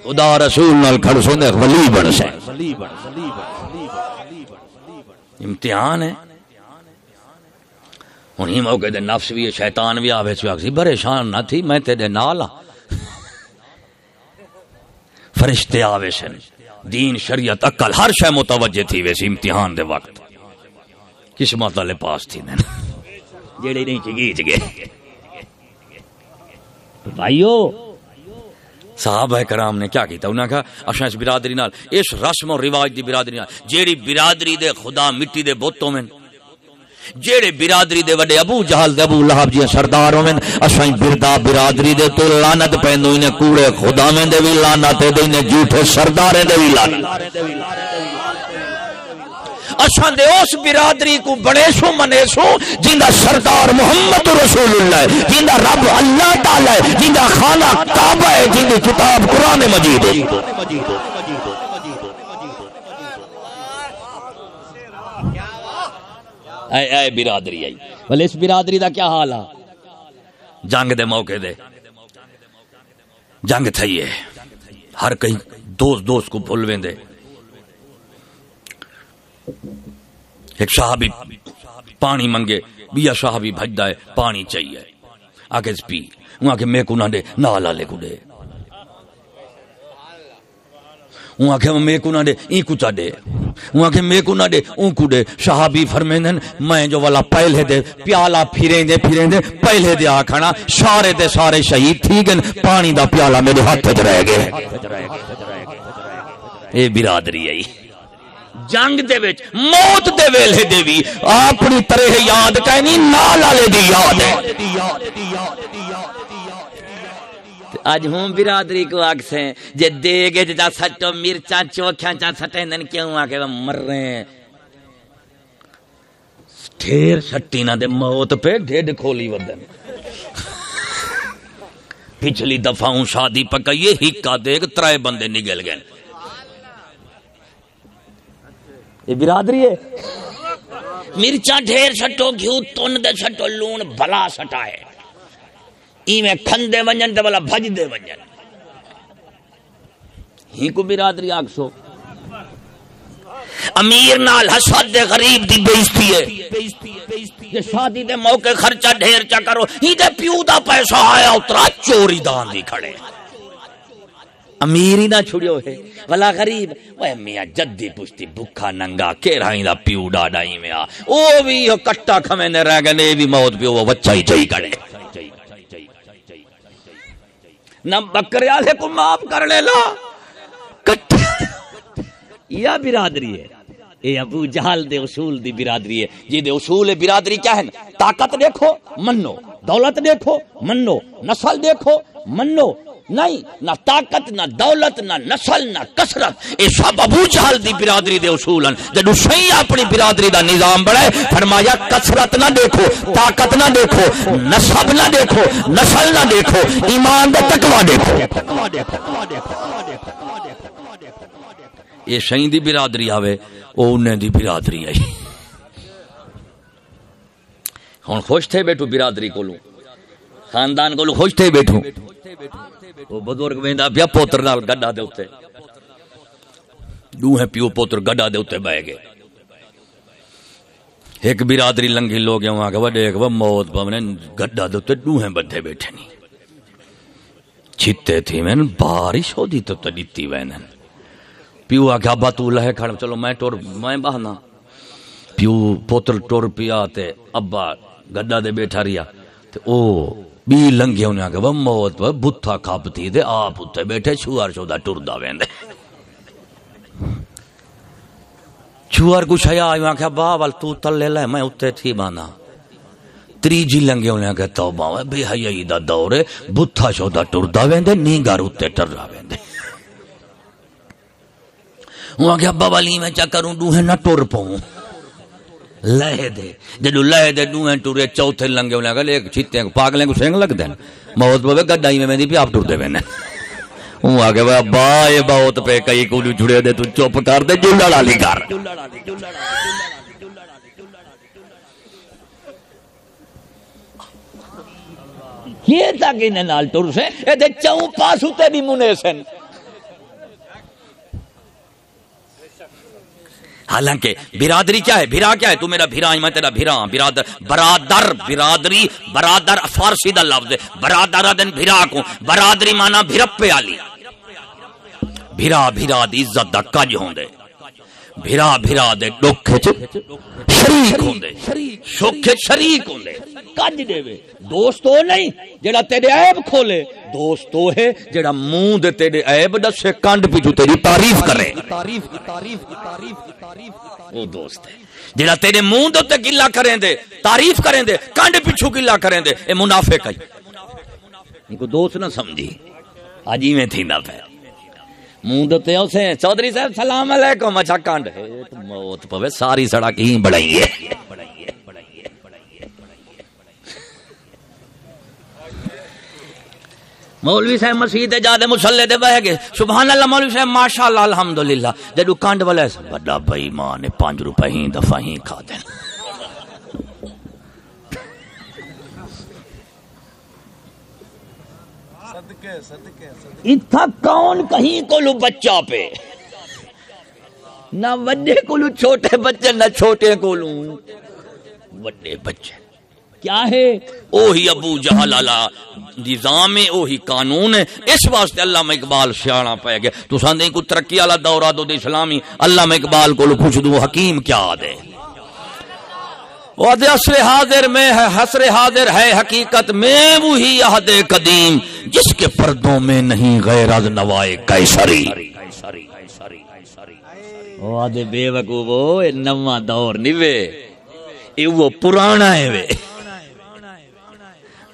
خدا رسول نال کھڑ سے ولی بن سے۔ امتحان ہے۔ ہوں ہی موقع دے نفس بھی شیطان بھی آوے سے بڑے شان نہ تھی، میں تیرے نال ہاں فرشتے آوے سن۔ دین، شریعت اکل ہر شے متوجہ تھی ویسی امتحان دے وقت۔ قسمت والے پاس تھی میں۔ جڑے نہیں چگی چگے۔ بھائیو، صحابہ کرام نے کیا کیتا؟ انہاں کہا اشاں اس برادری نال، اس رسم اور رواج دی برادری نال، جیڑی برادری دے خدا مٹی دے بوتوں میں جیڑے برادری دے وڈے ابو جہل دے ابو لہب جی سردار ہوویں اساں بردا برادری دے تو لعنت پیندو نے، کوڑے خدا میں دے وی لعنت دے نے جھوٹے سردار دے وی لعنت اساں دے اس برادری کو بڑے سو منے سو جیندا سردار محمد رسول اللہ ہے جیندا رب اللہ تعالی ہے جیندا خانہ کعبہ ہے جیندی کتاب قران مجید ہے۔ اے اے برادری آئی۔ بھلے اس برادری دا کیا حال ہے جنگ دے موقع دے۔ جنگ تھئی ہے۔ ہر کہیں دوست دوست کو بھول ویندے ایک صحابی پانی منگے بیا صحابی بھجدا ہے، پانی چاہیے۔ آگے پی وہاں کے میں کو نہ دے نالا لے کو دے۔ وہاں کے میں کو نہ دے ای کو دے وہاں کے میں کو نہ دے اون کو دے صحابی فرمیندن میں جو والا پہلے دے پیالہ پھریں دے پھریں دے پہلے دے آکھنا سارے دے سارے شہید تھی گن پانی دا پیالہ میرے ہاتھ تے رہ گئے اے برادری آئی جنگ دے وچ موت دے ویلے دے وی اپنی طرح یاد کہنی نال والے دی یاد ہے اج ہوں برادری کو آگ سے جے دے گے جا سٹو مرچا چوکھا چا سٹے نن کیوں آ کے مر رہے ہیں۔ ڈھیر سٹی نہ دے موت پہ ڈھڈ کھولی ودن۔ پچھلی دفعہ ہوں شادی پکائیے ہکا دیکھ ترائے بندے نگل گئے۔ یہ برادری ہے۔ مرچا ڈھیر سٹو گھیو تن دے سٹو لون بھلا سٹائے ایویں کھندے ونجن تے بلا بھجدے ونجن۔ ہی کو برادری آکسو۔ امیر نال حسد دے غریب دی بےزتی ہے۔ یہ شادی دے موقع خرچہ ڈھیر چا کرو، ہی دے پیو دا پیسہ آیا، اترا چوری دان دی کھڑے۔ امیر ہی نہ چھڑیو ہے۔ ولا غریب وہ میاں جدی پشتی بھکھا ننگا، کیرا ہی دا پیو ڈاڈا ہی میں آ او بھی کٹا کھمے نے رہ گنے بھی موت پیو وہ بچہ ہی چاہی کڑے نہ بکرے والے کو معاف کر لے لا۔ یا برادری ہے۔ اے ابو جہل دے اصول دی برادری ہے۔ جی دے اصول برادری کیا ہے؟ طاقت دیکھو، منو۔ دولت دیکھو، منو۔ نسل دیکھو، منو۔ نہیں، نہ طاقت، نہ دولت، نہ نسل، نہ کسرت اے سب ابو جہل دی برادری دے اصول ہیں جدو صحیح اپنی برادری دا نظام بڑھے فرمایا کسرت نہ دیکھو، طاقت نہ دیکھو، نسب نہ دیکھو، نسل نہ دیکھو، ایمان دا تقوی دیکھو۔ یہ صحیح دی برادری آوے، او انہیں دی برادری آئی۔ ہن خوش تھے بیٹھو برادری کولوں۔ خاندان کولوں خوش تھے بیٹھو۔ وہ بزرگ ویندا پیا، پوتر نال گڈا دے اوتے۔ دوہے پیو پوتر گڈا دے اوتے بیٹھ گئے۔ ایک برادری لنگھی لوگ وہاں کہ وڈے ایک موت پونے گڈا دے اوتے دوہے بدھے بیٹھے نہیں چھتے تھی میں، بارش ہو دی تو تدیتی وینن پیو آکھا، ابا تو لہے کھڑ، چلو میں ٹور میں بہنا پیو پوتر ٹور پیا تے، ابا گڈا دے بیٹھا ریا تے او بی لنگے انہیں آگے وہ موت وہ بھتا کھاپتی دے، آپ اتے بیٹھے چھوار چودہ ٹور دا ویندے۔ چھوار کچھ ہے آئیو آگے با وال تو تل لے لے میں اتے تھی بانا۔ تری جی لنگے انہیں آگے، توبہ ہے بے حیائی دا دورے بھتا چودہ ٹور دا ویندے نیگار اتے ٹر دا ویندے۔ وہاں کہ ابا والی میں چا کروں دوہے نہ ٹور پاؤں۔ لہے دے جدو لہے دے دوہے ٹورے چوتھے لنگے انہیں گلے ایک چھتے ہیں، پاگلیں کو سینگ لگ دین موت بوے گڈائی میں میں دی پی آپ ٹور دے وینے ہوں آگے وہ ابا یہ بہت پہ کئی کولی چھڑے دے، تو چوپ کر دے جو لڑا لی کر یہ تاکہ انہیں نال ٹور سے اے دے چاہوں پاسو تے بھی منے سن۔ حالانکہ برادری کیا ہے؟ بھرا کیا ہے؟ تو میرا بھرا میں تیرا بھرا ہاں۔ برادر برادر برادری برادر فارسی دا لفظ ہے۔ برادر دن بھرا کو برادری مانا بھرپے آلی بھرا بھرا دی عزت دا کج ہوندے۔ بھرا بھرا دے ڈوکھے چ شریک ہوندے۔ سوکھے شریک ہوندے۔ کج دے وے۔ دوست دوستو نہیں؟ جڑا تیرے عیب کھولے۔ دوستو ہے جڑا منہ دے تیرے عیب دسے، کنڈ پیچھو تیری تعریف کرے۔ تعریف تعریف تعریف تعریف وہ دوست ہے۔ جڑا تیرے منہ دے تے گلا کریں دے، تعریف کریں دے، کنڈ پیچھو گلا کریں دے، اے منافق ہے۔ ان کو دوست نہ سمجھی۔ اجی میں تھی نہ پہ منہ دتے اسے چودھری صاحب، سلام علیکم۔ اچھا کانڈ ہے موت پوے، ساری سڑک ہی بڑائی ہے۔ مولوی صاحب مسجد جادے مسلے دے بہ گئے۔ سبحان اللہ مولوی صاحب ماشاءاللہ الحمدللہ۔ جدو کانڈ والے بڑا بھائی ماں نے 5 روپے ہی دفعہ ہی کھا دین اتھا کون کہیں کو لو بچہ پہ؟ نہ وڈے کو لو چھوٹے بچے نہ چھوٹے کو لو وڈے بچے۔ کیا ہے؟ اوہی ابو جہل اللہ نظام ہے، اوہی قانون ہے۔ اس واسطے علامہ اقبال سیاڑا پہ گیا۔ تو ساندے کو ترقی والا دورہ دو دے اسلامی۔ علامہ اقبال کو پوچھ دو حکیم کیا دے وعد اصل حاضر میں ہے حسر حاضر ہے، حقیقت میں وہی عہد قدیم، جس کے پردوں میں نہیں غیر از نوائے قیصری۔ وعد بے وقوع وہ نواں دور نیوے اے وہ پرانا ہے وے۔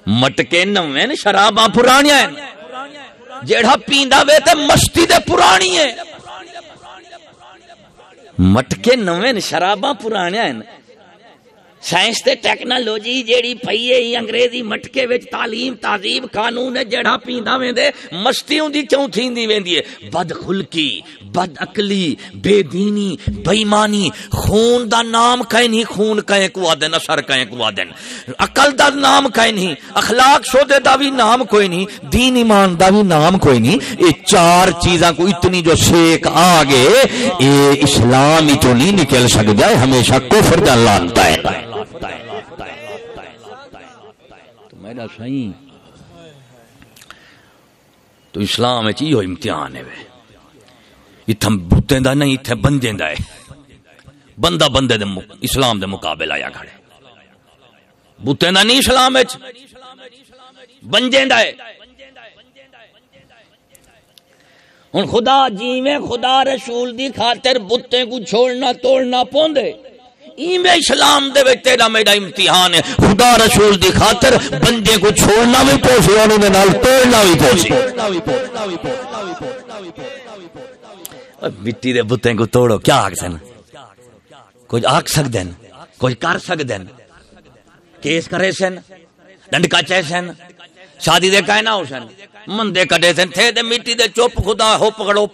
مٹکے نویں شراباں پرانیاں ہیں۔ جیڑا پیندا وے تے مستی دے پرانی ہے مٹکے نویں شراباں پرانیاں ہیں۔ سائنس تے ٹیکنالوجی جیڑی پئی ہے انگریزی مٹکے وچ تعلیم تہذیب قانون ہے، جڑا پیندا ویندے مستی ہوندی کیوں تھیندی ویندی ہے۔ بد خلقی، بد عقلی، بے دینی بے ایمانی خون دا نام کہیں نہیں، خون کہیں کو آدن اثر کہیں کو آدن عقل دا نام کہیں نہیں، اخلاق شودے دا بھی نام کوئی نہیں، دین ایمان دا بھی نام کوئی نہیں۔ یہ چار چیزاں کو اتنی جو سیک آگے اے اسلام ہی تو نہیں نکل سکتا ہے ہمیشہ کفر دا لانتا ہے تو میرا سائیں۔ تو اسلام چی ہو امتحان ہے۔ اتھم بوتیں دا نہیں اتھے بندیں دا ہے۔ بندہ بندے دے اسلام دے مقابل آیا کھڑے۔ بوتیں دا نہیں اسلام ہے دا ہے۔ ہن خدا جی میں خدا رسول دی خاطر بوتیں کو چھوڑنا توڑنا پوندے۔ ایمے اسلام دے وچ تیرا میرا امتحان ہے خدا رسول دی خاطر بندے کو چھوڑنا بھی پوسی اور انہاں نال توڑنا بھی پوسی مٹی دے بتیں کو توڑو کیا آکھ سن کچھ آکھ سکدن کچھ کر سکدن کیس کرے سن ڈنڈکا چے سن شادی دے کہنا ہو سن مندے کٹے سن تھے دے مٹی دے چپ خدا ہو پکڑو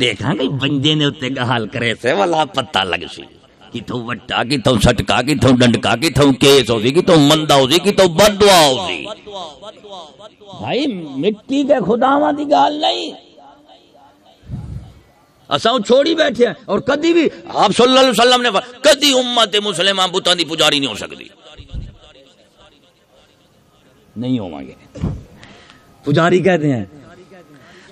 دیکھا کہ بندے نے اتنے گال کرے سے والا پتہ لگ سی کتوں وٹا کتوں سٹکا کتوں ڈنڈکا کتوں کیس ہو سی کتوں مندا ہو سی کتوں بد دعا ہو سی بھائی، مٹی کے خداواں دی گال نہیں۔ اساں چھوڑی بیٹھے ہیں۔ اور کدی بھی، آپ صلی اللہ علیہ وسلم نے کدی امت مسلمان بتاں دی پجاری نہیں ہو سکتی۔ نہیں ہوں گے۔ پجاری کہتے ہیں،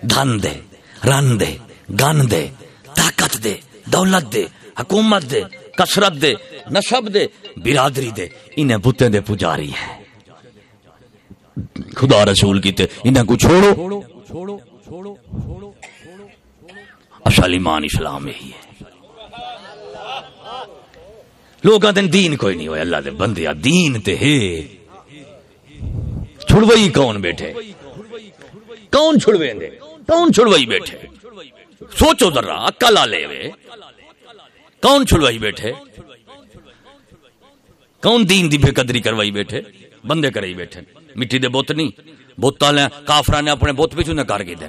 دھن دے، رن دے۔ گن دے، طاقت دے، دولت دے، حکومت دے کسرت دے، نصب دے، برادری دے، انہیں بتیں دے پجاری ہیں۔ خدا رسول کی تے انہیں کو چھوڑو۔ اصل ایمان اسلام یہی ہے۔ لوگ دن دین کوئی نہیں ہوئے، اللہ دے بندیا دین تے ہے۔ چھڑوئی کون بیٹھے؟ کون چھڑوے دے؟ کون چھڑوئی بیٹھے؟ سوچو ذرا اکل لے وے۔ کون چھڑوائی بیٹھے؟ کون دین دی بے قدری کروائی بیٹھے؟ بندے کرائی بیٹھے۔ مٹی دے بوت نہیں بوتا لے کافرہ نے اپنے بوت پیچھو نے کر کے دیں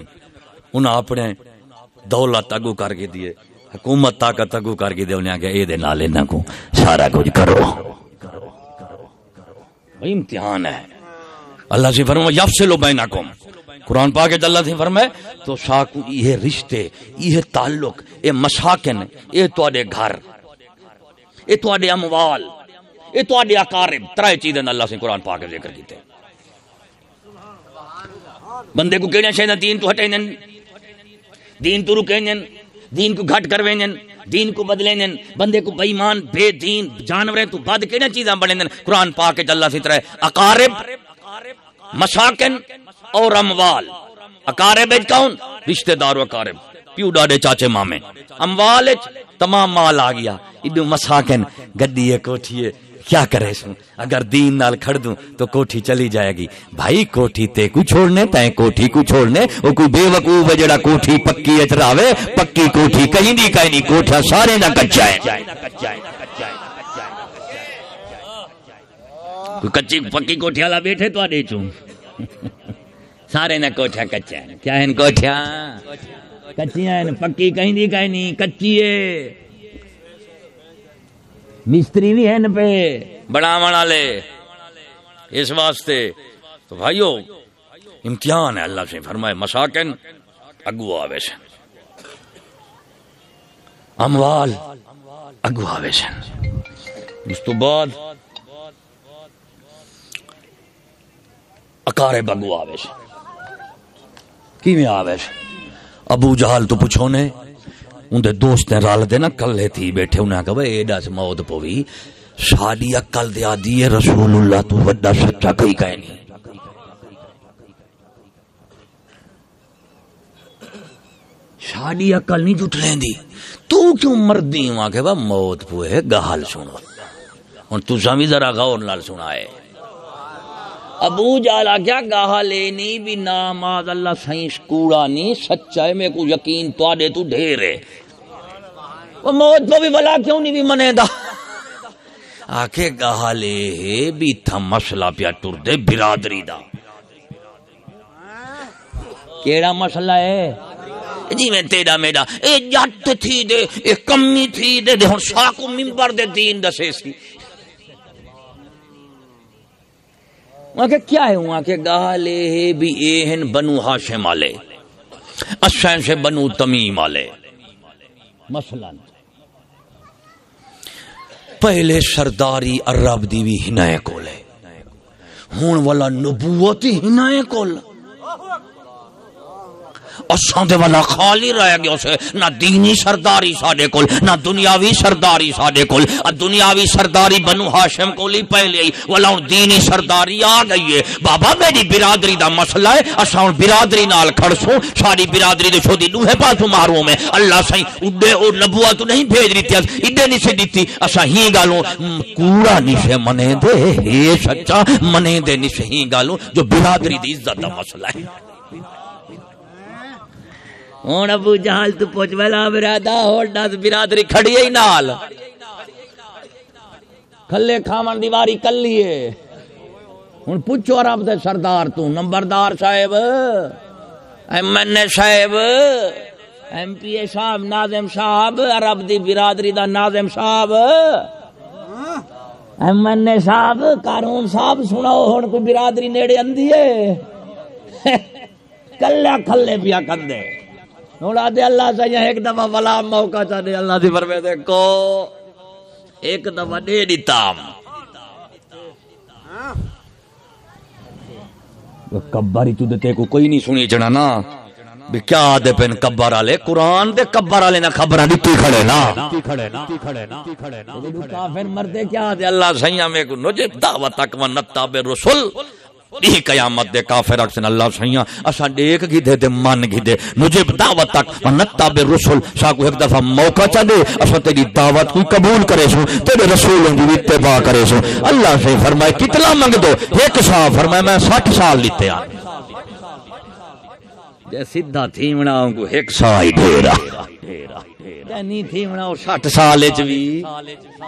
انہاں اپنے دولت اگو کر کے دیے، حکومت طاقت اگو کر کے دے انہیں آگے اے دے نالے نہ کو، سارا کچھ کرو۔ امتحان ہے۔ اللہ سے فرمو یفصلو بینکم۔ قرآن پاک اللہ سے فرمائے تو ساکو یہ رشتے، یہ تعلق، یہ مساکن یہ تواڈے گھر، یہ تواڈے اموال، یہ تواڈے اقارب ترائے چیزیں اللہ سے قرآن پاک ذکر کیتے بندے کو کہنا چاہیے دین تو ہٹے دین تو رکے دین کو گھٹ کرویں دین کو بدلے بدلیں بندے کو بےمان بے دین، جانوریں تو بد کہنا چیزاں بڑھیں قرآن پاک اللہ سے طرح اقارب مساکن اور اموال۔ اکارب کون؟ رشتہ دار اکارب پیو ڈاڈے چاچے مامے۔ اموال تمام مال آ گیا۔ ادو مساکن گڈی ہے کوٹھی ہے کیا کرے سن اگر دین نال کھڑ دوں تو کوٹھی چلی جائے گی۔ بھائی، کوٹھی تے کو چھوڑنے تے کوٹھی کو چھوڑنے۔ او کوئی بے وقوف ہے جڑا کوٹھی پکی اچ راوے۔ پکی کوٹھی کہیں دی کہیں نہیں کوٹھا سارے نہ کچا ہے کوئی کچی پکی کوٹھی والا بیٹھے تو اڑے چوں سارے نے کوٹھا کچا ہے۔ کیا ہے کوٹھا؟ کچیاں ہیں، پکی کہیں دی کہیں نہیں، کچی ہے۔ مستری بھی ہیں پہ۔ بڑا منا لے اس واسطے۔ تو بھائیو، امتحان ہے، اللہ سے فرمائے، مساکن اگو آوے سے اموال اگو آوے سے اس تو بعد اکارے بگو آوے سے کی میں آوے؟ ابو جہال تو پوچھو نے ان دے دوست نے رال دے نا، کلے تھی بیٹھے، انہیں کہا بھائی ایڈا سے موت پوی ساڈی عقل دے آدی ہے رسول اللہ تو وڈا سچا کئی کہے نہیں۔ ساڈی عقل نہیں جٹ لیندی تو کیوں مردی وہاں کہ موت پوے گال سنو۔ ہن تساں بھی ذرا غور نال سنائے۔ ابو جالا کیا گاہ لینی بھی ناماز اللہ سائنس کوڑا نہیں، سچا ہے میں کو یقین تو آدے تو ڈھیر ہے۔ وہ موت کو بھی بلا کیوں نہیں بھی منے دا آکے گالے بھی تھا مسئلہ پیا ٹر دے برادری دا۔ کیڑا مسئلہ ہے؟ جی میں تیرا میرا۔ اے جٹ تھی دے، اے کمی تھی دے دے ہن ساکو ممبر دے دین دسے سی۔ وہاں کہ کیا ہے وہاں کہ گالے بھی اے ہن بنو ہاشم آلے اسین سے بنو تمیم آلے مثلا۔ پہلے سرداری عرب دیوی ہنائے کولے ہون والا نبوت ہنائے کولے اساں دے والا خالی رہ گیا اسے۔ نہ دینی سرداری ساڈے کول، نہ دنیاوی سرداری ساڈے کول۔ دنیاوی سرداری بنو ہاشم کول ہی پہلے آئی۔ والا دینی سرداری آ گئی ہے۔ بابا، میری برادری دا مسئلہ ہے۔ اساں برادری نال کھڑسوں ساری برادری دے شودی دوہے پاسوں ماروں میں۔ اللہ سائیں اڈے او نبوت نہیں بھیج رہی اڈے نہیں سے دیتی۔ اساں ہی گالوں کوڑا نہیں سے منے دے۔ اے سچا منے دے نہیں سے ہی گالوں۔ جو برادری دی عزت دا مسئلہ ہے۔ ہوں ابو جہل تو پوچھ، ویلا برادا ہور دس برادری کھڑی ہی نال۔ کھلے کھاون دیواری کلی ہے۔ ہوں پوچھو رب دے سردار تو، نمبردار صاحب، ایم این اے صاحب، ایم پی اے صاحب، ناظم صاحب عرب دی برادری دا ناظم صاحب۔ ایم این اے صاحب قانون صاحب، سناؤ ہن کوئی برادری نیڑے اندی ہے؟ کلے کھلے پیا کندے۔ نوڑا دے اللہ سے ایک دفعہ ولا موقع چاہتے اللہ دی فرمے دے کو ایک دفعہ دے دیتام کباری تو دیتے کو کوئی نہیں سنی چڑھا نا۔ بھی کیا دے پین کبر والے قرآن دے کبر والے نہ خبر دیتی کھڑے نا کھڑے نا کھڑے نا۔ کھڑے نا کافر مردے کیا دے؟ اللہ سیاں میں کو نجب دعوت تک و نتاب رسول۔ دی قیامت دے کافر اکسن اللہ سیاں اسا دیکھ گی دے دے من گی دے نجب دعوت تک۔ و نتاب رسول۔ شاہ کو ایک دفعہ موقع چا دے۔ اسا تیری دعوت کوئی قبول کرے سو۔ تیرے رسول دی اتباع کرے سو۔ اللہ سے فرمائے کتنا منگ دو؟ ایک سال فرمائے میں سٹھ سال لیتے آ۔ جے سیدھا تھیمنا کو ایک سال ڈھیرا۔ نہیں تھیمنا سٹھ سال چ بھی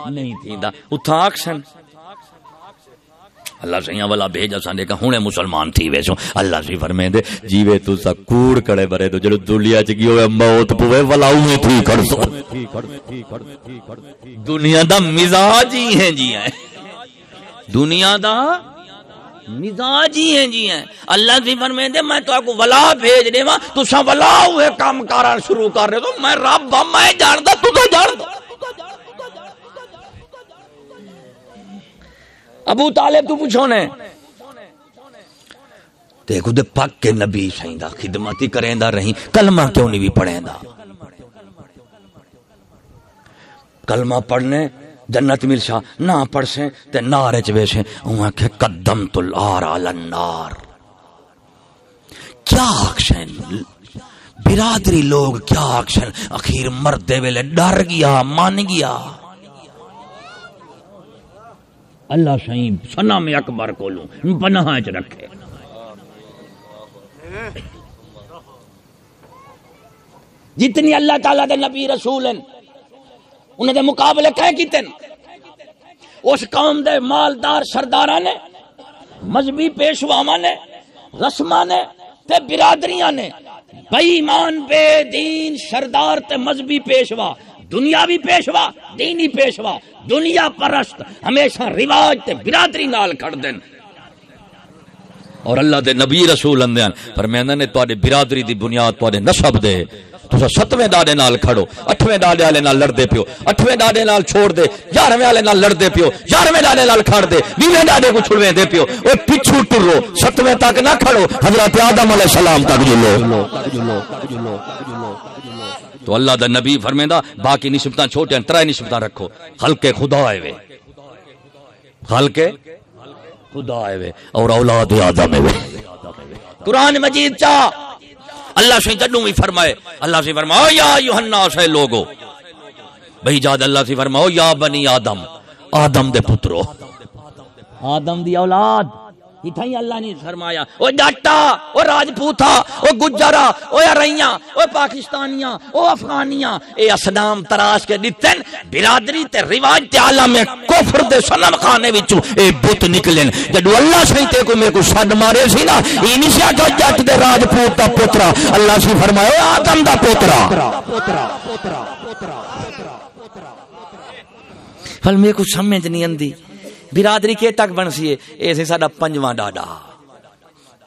نہیں تھیندا۔ اتھا اکشن اللہ سیاں والا بھیج اساں کا ہنے مسلمان تھی ویسو اللہ سی فرمے دے جیوے تو سا کوڑ کڑے برے تو جڑو دنیا چ گیو موت پوے والا اوے تھی کر سو۔ دنیا دا مزاج ہی ہیں جی ہیں۔ دنیا دا مزاج ہی ہیں جی ہیں۔ اللہ سی فرمے دے میں تو کو ولا بھیج دے وا تو سا ولا ہوئے کام کرن شروع کر رہے تو میں رب ہاں، میں جاندا تو تو ابو طالب، تو پوچھو نے۔ دیکھو دے پاک کے نبی سائیں خدمتی کریں دا رہیں کلمہ کیوں نہیں بھی پڑھیں دا کلمہ پڑھنے، جنت مل شاہ نہ پڑھ سے تے نارے چوے سے اوہاں کہ قدم تل آر النار۔ کیا اکشن برادری لوگ کیا اکشن اخیر مردے ویلے ڈر گیا مان گیا۔ اللہ شاہی سنا میں اکبر کو لوں، پناہ چ رکھے۔ جتنی اللہ تعالی دے نبی رسول ہیں انہیں دے مقابلے کہہ کیتے اس قوم دے مالدار سرداراں نے، مذہبی پیشواواں نے، رسماں نے تے برادریاں نے، بے ایمان، بے دین، سردار تے مذہبی پیشوا۔ دنیاوی پیشوا، دینی پیشوا، دنیا پرست، ہمیشہ رواج تے برادری نال کھڑ دین۔ اور اللہ دے نبی رسول اندیان فرمیندے نے تواڈے برادری دی بنیاد، تواڈے نسب دے۔ تسا ستویں ڈاڈے نال کھڑو، اٹھویں ڈاڈے والے نال لڑدے پیو، اٹھویں ڈاڈے نال چھوڑ دے، یارویں والے نال لڑدے پیو، یارویں ڈاڈے نال کھڑ دے ویویں ڈاڈے کو چھڑویں دے پیو۔ او پچھو ٹرو، ستویں تک نہ کھڑو، حضرت آدم علیہ السلام تک جلو۔ تو اللہ دا نبی فرمیندہ باقی نسبتاں چھوٹے ہیں ترائے نسبتاں رکھو۔ خلق خدا آئے وے۔ خلق خدا آئے وے۔ اور اولاد آدم وے۔ قرآن مجید چاہ اللہ سے جدوں بھی فرمائے۔ اللہ سے فرمائے یا یوحنا سے لوگو۔ بھئی جاد اللہ سے فرمائے یا بنی آدم۔ آدم دے پترو۔ آدم دی اولاد۔ ہی اللہ نے فرمایا او ڈاٹا او راجپوتا او گجرا او ارائیاں او پاکستانیاں او افغانیاں، اے اسلام تراش کے دتن برادری تے رواج تے عالم میں کفر دے سنم خانے وچوں اے بت نکلن۔ جدو اللہ سی تے کوئی میرے کو سڈ مارے سی نا، ای نہیں سی کہ جٹ دے راجپوت دا پوترا۔ اللہ سی فرمایا او آدم دا پوترا۔ پوترا پوترا پوترا پھل میرے کو سمجھ نہیں اندی برادری کے تک بن سی اے سی ساڈا پنجواں ڈاڈا۔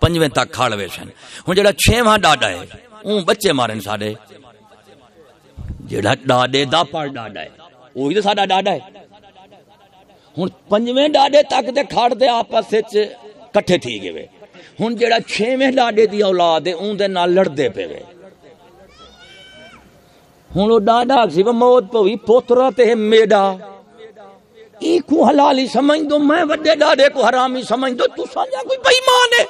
پنجویں تک کھڑ ویسن ہن جڑا چھواں ڈاڈا ہے اون بچے مارن ساڈے۔ جڑا ڈاڈے دا پڑ ڈاڈا ہے وہی تے ساڈا ڈاڈا ہے۔ ہن پنجویں ڈاڈے تک دے کھڑ دے آپس وچ کٹھے تھی گئے ہن جڑا چھویں ڈاڈے دی اولاد ہے اون دے نال لڑدے پے وے۔ ہن او ڈاڈا سی موت پوی پوترا تے میڈا۔ ای کو حلالی سمجھ دو میں وڈے ڈاڈے کو حرامی سمجھ دو تو سمجھا کوئی بے ہے۔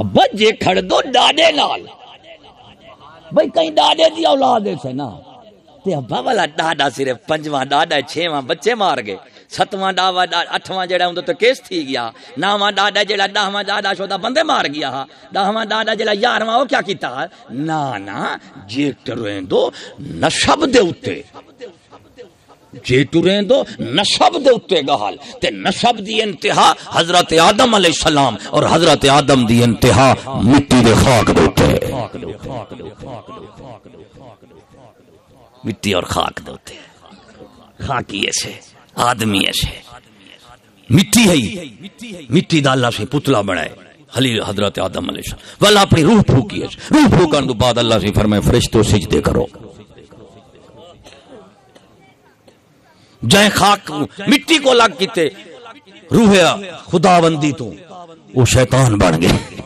اب جے کھڑ دو ڈاڈے نال۔ بھئی کہیں ڈاڈے دی اولاد ہے نا تے ابا والا ڈاڈا صرف پنجواں ڈاڈا چھواں بچے مار گئے۔ ستواں ڈاوا اٹھواں جڑا ہوں تو کیس تھی گیا نواں ڈاڈا جڑا ڈاواں ڈاڈا شودا بندے مار گیا ہا ڈاواں ڈاڈا جڑا یارواں او کیا کیتا نا نا جے ٹریں دو نسب دے اوتے جے ٹریں دو نسب دے اوتے گال تے نسب دی انتہا حضرت آدم علیہ السلام اور حضرت آدم دی انتہا مٹی دے خاک دے اوتے مٹی اور خاک دے اوتے خاکی ایسے آدمی ایسے مٹی ہے مٹی دا اللہ سے پتلا بنائے خلیل حضرت آدم علیہ السلام۔ والا اپنی روح پھوکی ہے۔ روح پھوکن تو بعد اللہ سے فرمائے، فرشتو سجدے کرو۔ جائیں خاک مٹی کو لگ کیتے، روح خدا بندی تو۔ وہ شیطان بن گئے۔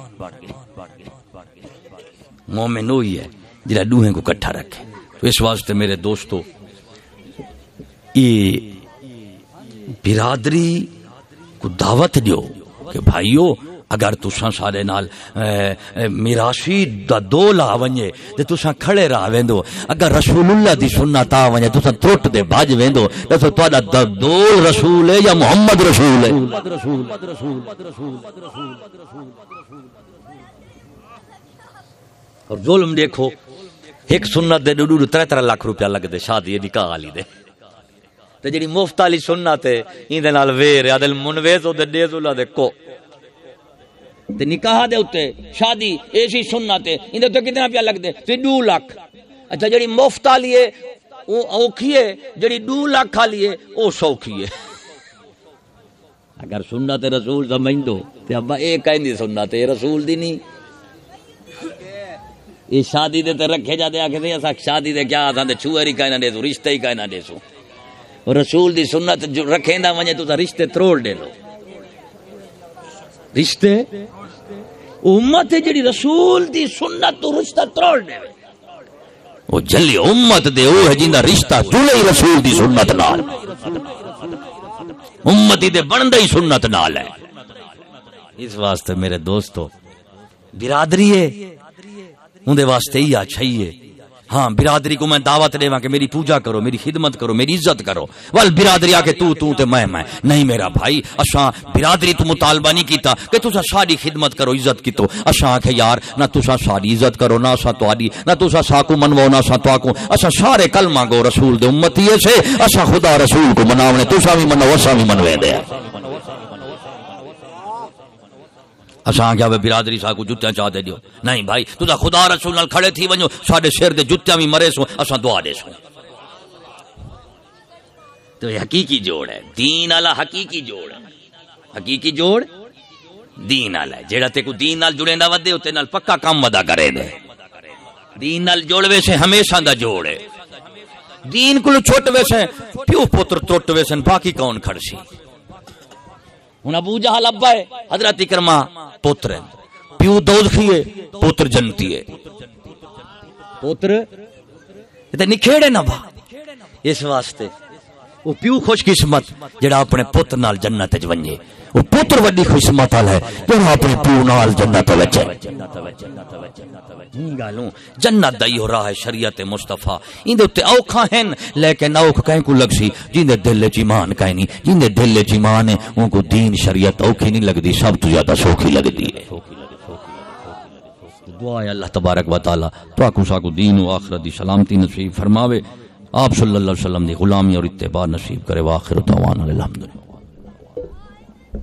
مومن وہی ہے جڑا دوہیں کو کٹھا رکھے۔ تو اس واسطے میرے دوستو، یہ برادری کو دعوت دیو کہ بھائیو، اگر تساں سارے نال میراثی دا دول آ ونجے تے تساں کھڑے رہ ویندو، اگر رسول اللہ دی سنت آ ونجے تساں ترٹ دے بھج ویندو، تے تہاڈا دول رسول ہے یا محمد رسول ہے؟ اور ظلم دیکھو، ایک سنت دے ڈوڈو ترے ترے لاکھ روپیہ لگ دے شادی نکاح والی دے۔ تے جڑی مفت والی سنت ہے این دے نال ویر عدل منویز او دے دیز اللہ دے کو۔ تے نکاح دے اوتے شادی ایسی سنت ہے این دے تے کتنا پیا لگ دے تے 2 لاکھ۔ اچھا جڑی مفت والی ہے، او اوکھی ہے جڑی 2 لاکھ والی ہے، او سوکھی ہے۔ اگر سنت رسول سمجھ دو تے ابا، اے کہندی سنت ہے؟ رسول دی نہیں۔ یہ شادی دے تے رکھے جاتے آکھے تے اسا شادی دے کیا آسان دے چھوئری کہنا دے سو، رشتہ ہی کہنا دے سو۔ رسول دی سنت جو رکھیں دا ونجے تو تا رشتے تروڑ دے لو۔ رشتے؟ امت جڑی رسول دی سنت تو رشتہ تروڑ دے وہ جلی امت دے وہ ہے جنہ رشتہ جلے رسول دی سنت نال۔ امتی دے بندہ ہی سنت نال ہے۔ اس واسطے میرے دوستو، برادری ہے اندے واسطے ہی اچھائی ہے ہاں برادری کو میں دعوت دے کہ میری پوجا کرو، میری خدمت کرو، میری عزت کرو۔ ول برادری آ کے تو تو تے میں میں۔ نہیں میرا بھائی، اساں برادری تو مطالبہ نہیں کیتا کہ تسا ساری خدمت کرو، عزت کیتو۔ اساں کہ یار، نہ تسا ساری عزت کرو، نہ اساں تواڈی، نہ تسا ساکو منو نہ اساں تواکو۔ اساں سارے کلمہ گو رسول دے امتی سے اساں خدا رسول کو مناونے تسا بھی منو اساں بھی منوے دے۔ اساں کیا بے برادری سا کو جتیاں چاہ دے دیو۔ نہیں بھائی تو دا خدا رسول نال کھڑے تھی ونجو، ساڈے سر دے جتیاں بھی مرے سو اساں دعا دے سو تو یہ حقیقی جوڑ ہے، دین والا حقیقی جوڑ ہے۔ حقیقی جوڑ؟ دین والا ہے۔ جیڑا تے کو دین نال جڑیندا ودے اوتے نال پکا کام ودا کرے دے۔ دین نال جوڑ ویسے ہمیشہ دا جوڑ ہے۔ دین کو چھوٹ ویسے پیو پتر ٹوٹ ویسن باقی کون کھڑسی ہن ابو جہل ابا ہے، حضرت اکرما پوتر ہے پیو دوزخی ہے، پوتر جنتی ہے۔ پوتر؟ تے نکھیڑے نہ با اس واسطے۔ او پیو خوش قسمت جڑا اپنے پوتر نال جنت وچ ونجے۔ وہ پتر وڈی قسمت والا ہے جڑا اپنے پیو نال جنت وچ ہے۔ گالوں، جنت دئی ہو رہا ہے شریعت مصطفی۔ این دے اوکھا ہیں لیکن اوکھ کہیں کو لگ سی جین دے دل وچ ایمان کہیں نہیں جین دے دل وچ ایمان ہے ان کو دین شریعت اوکھی نہیں لگدی، سب تو زیادہ سوکھی لگدی ہے۔ دعا ہے اللہ تبارک و تعالی تو اکو ساکو دین و آخرت دی سلامتی نصیب فرماوے۔ آپ صلی اللہ علیہ وسلم دی غلامی اور اتباع نصیب کرے واخر دعوانا الحمدللہ۔